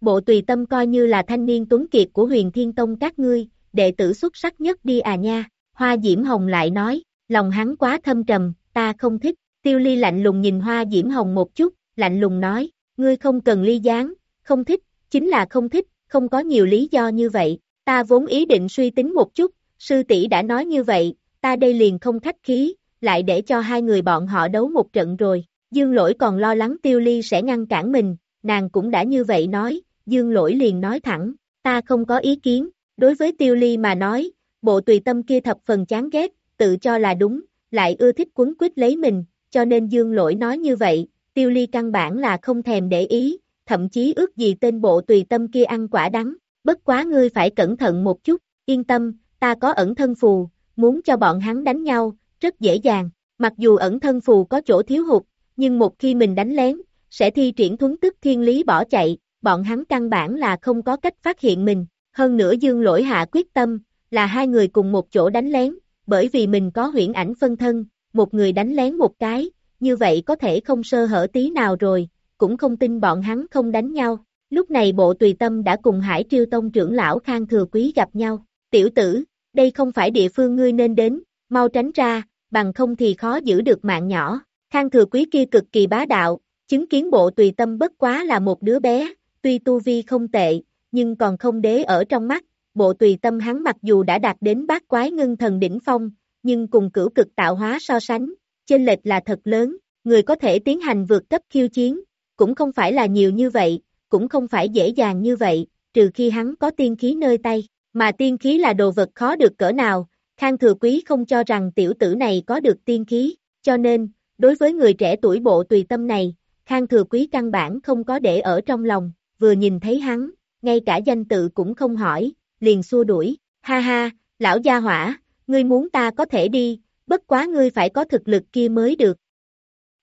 Bộ tùy tâm coi như là thanh niên tuấn kiệt của huyền thiên tông các ngươi, đệ tử xuất sắc nhất đi à nha, hoa diễm hồng lại nói, lòng hắn quá thâm trầm, ta không thích, tiêu ly lạnh lùng nhìn hoa diễm hồng một chút, lạnh lùng nói, ngươi không cần ly gián, không thích, chính là không thích, không có nhiều lý do như vậy, ta vốn ý định suy tính một chút, sư tỷ đã nói như vậy, ta đây liền không khách khí, lại để cho hai người bọn họ đấu một trận rồi, dương lỗi còn lo lắng tiêu ly sẽ ngăn cản mình, nàng cũng đã như vậy nói, dương lỗi liền nói thẳng, ta không có ý kiến, đối với tiêu ly mà nói, bộ tùy tâm kia thập phần chán ghét, tự cho là đúng, lại ưa thích quấn quýt lấy mình, cho nên dương lỗi nói như vậy, tiêu ly căn bản là không thèm để ý, thậm chí ước gì tên bộ tùy tâm kia ăn quả đắng, bất quá ngươi phải cẩn thận một chút, yên tâm, ta có ẩn thân phù, muốn cho bọn hắn đánh nhau, rất dễ dàng, mặc dù ẩn thân phù có chỗ thiếu hụt, nhưng một khi mình đánh lén, sẽ thi triển thuấn tức thiên lý bỏ chạy, bọn hắn căn bản là không có cách phát hiện mình, hơn nữa dương lỗi hạ quyết tâm, là hai người cùng một chỗ đánh lén, bởi vì mình có huyễn ảnh phân thân, một người đánh lén một cái, như vậy có thể không sơ hở tí nào rồi, cũng không tin bọn hắn không đánh nhau. Lúc này bộ tùy tâm đã cùng Hải Triêu Tông trưởng lão Khang Thừa Quý gặp nhau. Tiểu tử, đây không phải địa phương ngươi nên đến, mau tránh ra, bằng không thì khó giữ được mạng nhỏ. Khang Thừa Quý kia cực kỳ bá đạo, chứng kiến bộ tùy tâm bất quá là một đứa bé, tuy tu vi không tệ, nhưng còn không đế ở trong mắt. Bộ tùy tâm hắn mặc dù đã đạt đến bát quái ngưng thần đỉnh phong, nhưng cùng cửu cực tạo hóa so sánh, chênh lệch là thật lớn, người có thể tiến hành vượt cấp khiêu chiến, cũng không phải là nhiều như vậy, cũng không phải dễ dàng như vậy, trừ khi hắn có tiên khí nơi tay, mà tiên khí là đồ vật khó được cỡ nào, Khang Thừa Quý không cho rằng tiểu tử này có được tiên khí, cho nên, đối với người trẻ tuổi bộ tùy tâm này, Khang Thừa Quý căn bản không có để ở trong lòng, vừa nhìn thấy hắn, ngay cả danh tự cũng không hỏi, liền xua đuổi, ha ha, lão gia hỏa, ngươi muốn ta có thể đi, bất quá ngươi phải có thực lực kia mới được.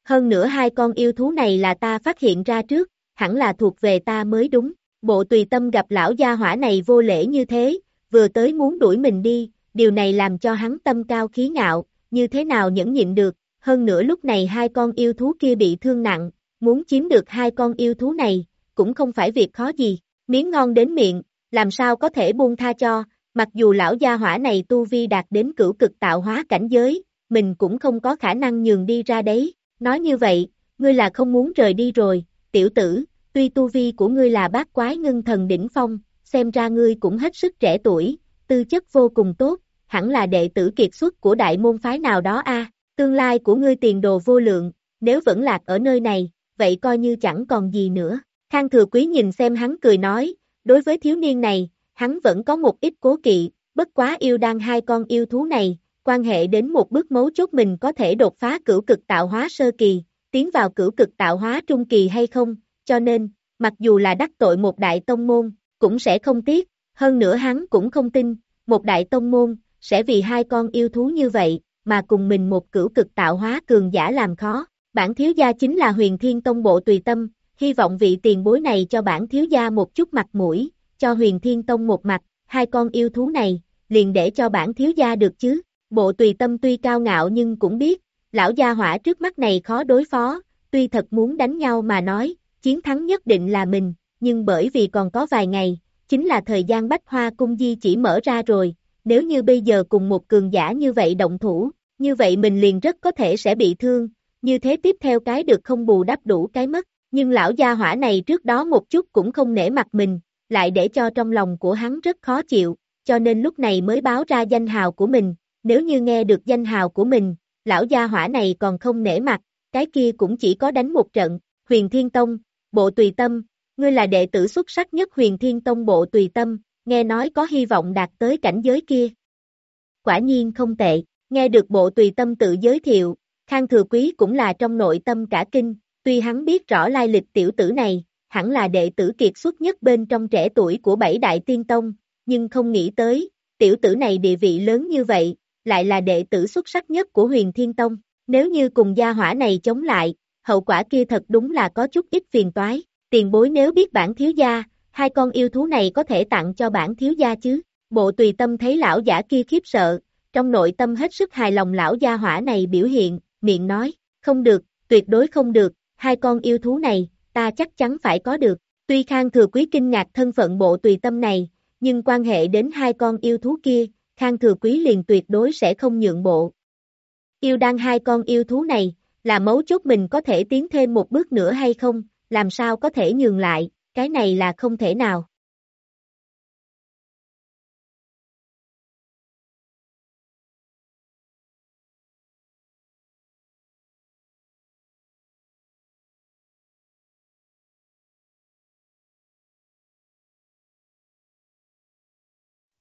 Hơn nữa hai con yêu thú này là ta phát hiện ra trước, hẳn là thuộc về ta mới đúng. Bộ tùy tâm gặp lão gia hỏa này vô lễ như thế, vừa tới muốn đuổi mình đi, điều này làm cho hắn tâm cao khí ngạo, như thế nào nhẫn nhịn được, hơn nữa lúc này hai con yêu thú kia bị thương nặng, muốn chiếm được hai con yêu thú này, cũng không phải việc khó gì, miếng ngon đến miệng, làm sao có thể buông tha cho, mặc dù lão gia hỏa này tu vi đạt đến cửu cực tạo hóa cảnh giới, mình cũng không có khả năng nhường đi ra đấy, nói như vậy, ngươi là không muốn rời đi rồi, tiểu tử, tuy tu vi của ngươi là bát quái ngưng thần đỉnh phong, xem ra ngươi cũng hết sức trẻ tuổi, tư chất vô cùng tốt, hẳn là đệ tử kiệt xuất của đại môn phái nào đó a. tương lai của ngươi tiền đồ vô lượng, nếu vẫn lạc ở nơi này, vậy coi như chẳng còn gì nữa. Khang thừa quý nhìn xem hắn cười nói, đối với thiếu niên này, hắn vẫn có một ít cố kỵ, bất quá yêu đang hai con yêu thú này, quan hệ đến một bước mấu chốt mình có thể đột phá cửu cực tạo hóa sơ kỳ, tiến vào cửu cực tạo hóa trung kỳ hay không, cho nên, mặc dù là đắc tội một đại tông môn, cũng sẽ không tiếc, hơn nữa hắn cũng không tin, một đại tông môn, sẽ vì hai con yêu thú như vậy, mà cùng mình một cửu cực tạo hóa cường giả làm khó. Bản thiếu gia chính là huyền thiên tông bộ tùy tâm, hy vọng vị tiền bối này cho bản thiếu gia một chút mặt mũi, cho huyền thiên tông một mặt, hai con yêu thú này, liền để cho bản thiếu gia được chứ. Bộ tùy tâm tuy cao ngạo nhưng cũng biết, lão gia hỏa trước mắt này khó đối phó, tuy thật muốn đánh nhau mà nói, chiến thắng nhất định là mình, nhưng bởi vì còn có vài ngày, chính là thời gian bách hoa cung di chỉ mở ra rồi, nếu như bây giờ cùng một cường giả như vậy động thủ, như vậy mình liền rất có thể sẽ bị thương, như thế tiếp theo cái được không bù đắp đủ cái mất, nhưng lão gia hỏa này trước đó một chút cũng không nể mặt mình, lại để cho trong lòng của hắn rất khó chịu, cho nên lúc này mới báo ra danh hào của mình, nếu như nghe được danh hào của mình, lão gia hỏa này còn không nể mặt, cái kia cũng chỉ có đánh một trận, huyền thiên tông, bộ tùy tâm, ngươi là đệ tử xuất sắc nhất huyền thiên tông bộ tùy tâm, nghe nói có hy vọng đạt tới cảnh giới kia. Quả nhiên không tệ, nghe được bộ tùy tâm tự giới thiệu, Khang Thừa Quý cũng là trong nội tâm cả kinh, tuy hắn biết rõ lai lịch tiểu tử này, hẳn là đệ tử kiệt xuất nhất bên trong trẻ tuổi của bảy đại tiên tông, nhưng không nghĩ tới, tiểu tử này địa vị lớn như vậy, lại là đệ tử xuất sắc nhất của huyền thiên tông, nếu như cùng gia hỏa này chống lại, hậu quả kia thật đúng là có chút ít phiền toái, tiền bối nếu biết bản thiếu gia, hai con yêu thú này có thể tặng cho bản thiếu gia chứ, bộ tùy tâm thấy lão giả kia khiếp sợ, trong nội tâm hết sức hài lòng lão gia hỏa này biểu hiện, miệng nói, không được, tuyệt đối không được, hai con yêu thú này, ta chắc chắn phải có được, tuy Khang Thừa Quý kinh ngạc thân phận bộ tùy tâm này, nhưng quan hệ đến hai con yêu thú kia, Khang Thừa Quý liền tuyệt đối sẽ không nhượng bộ. Yêu đăng hai con yêu thú này, là mấu chốt mình có thể tiến thêm một bước nữa hay không, làm sao có thể nhường lại, cái này là không thể nào.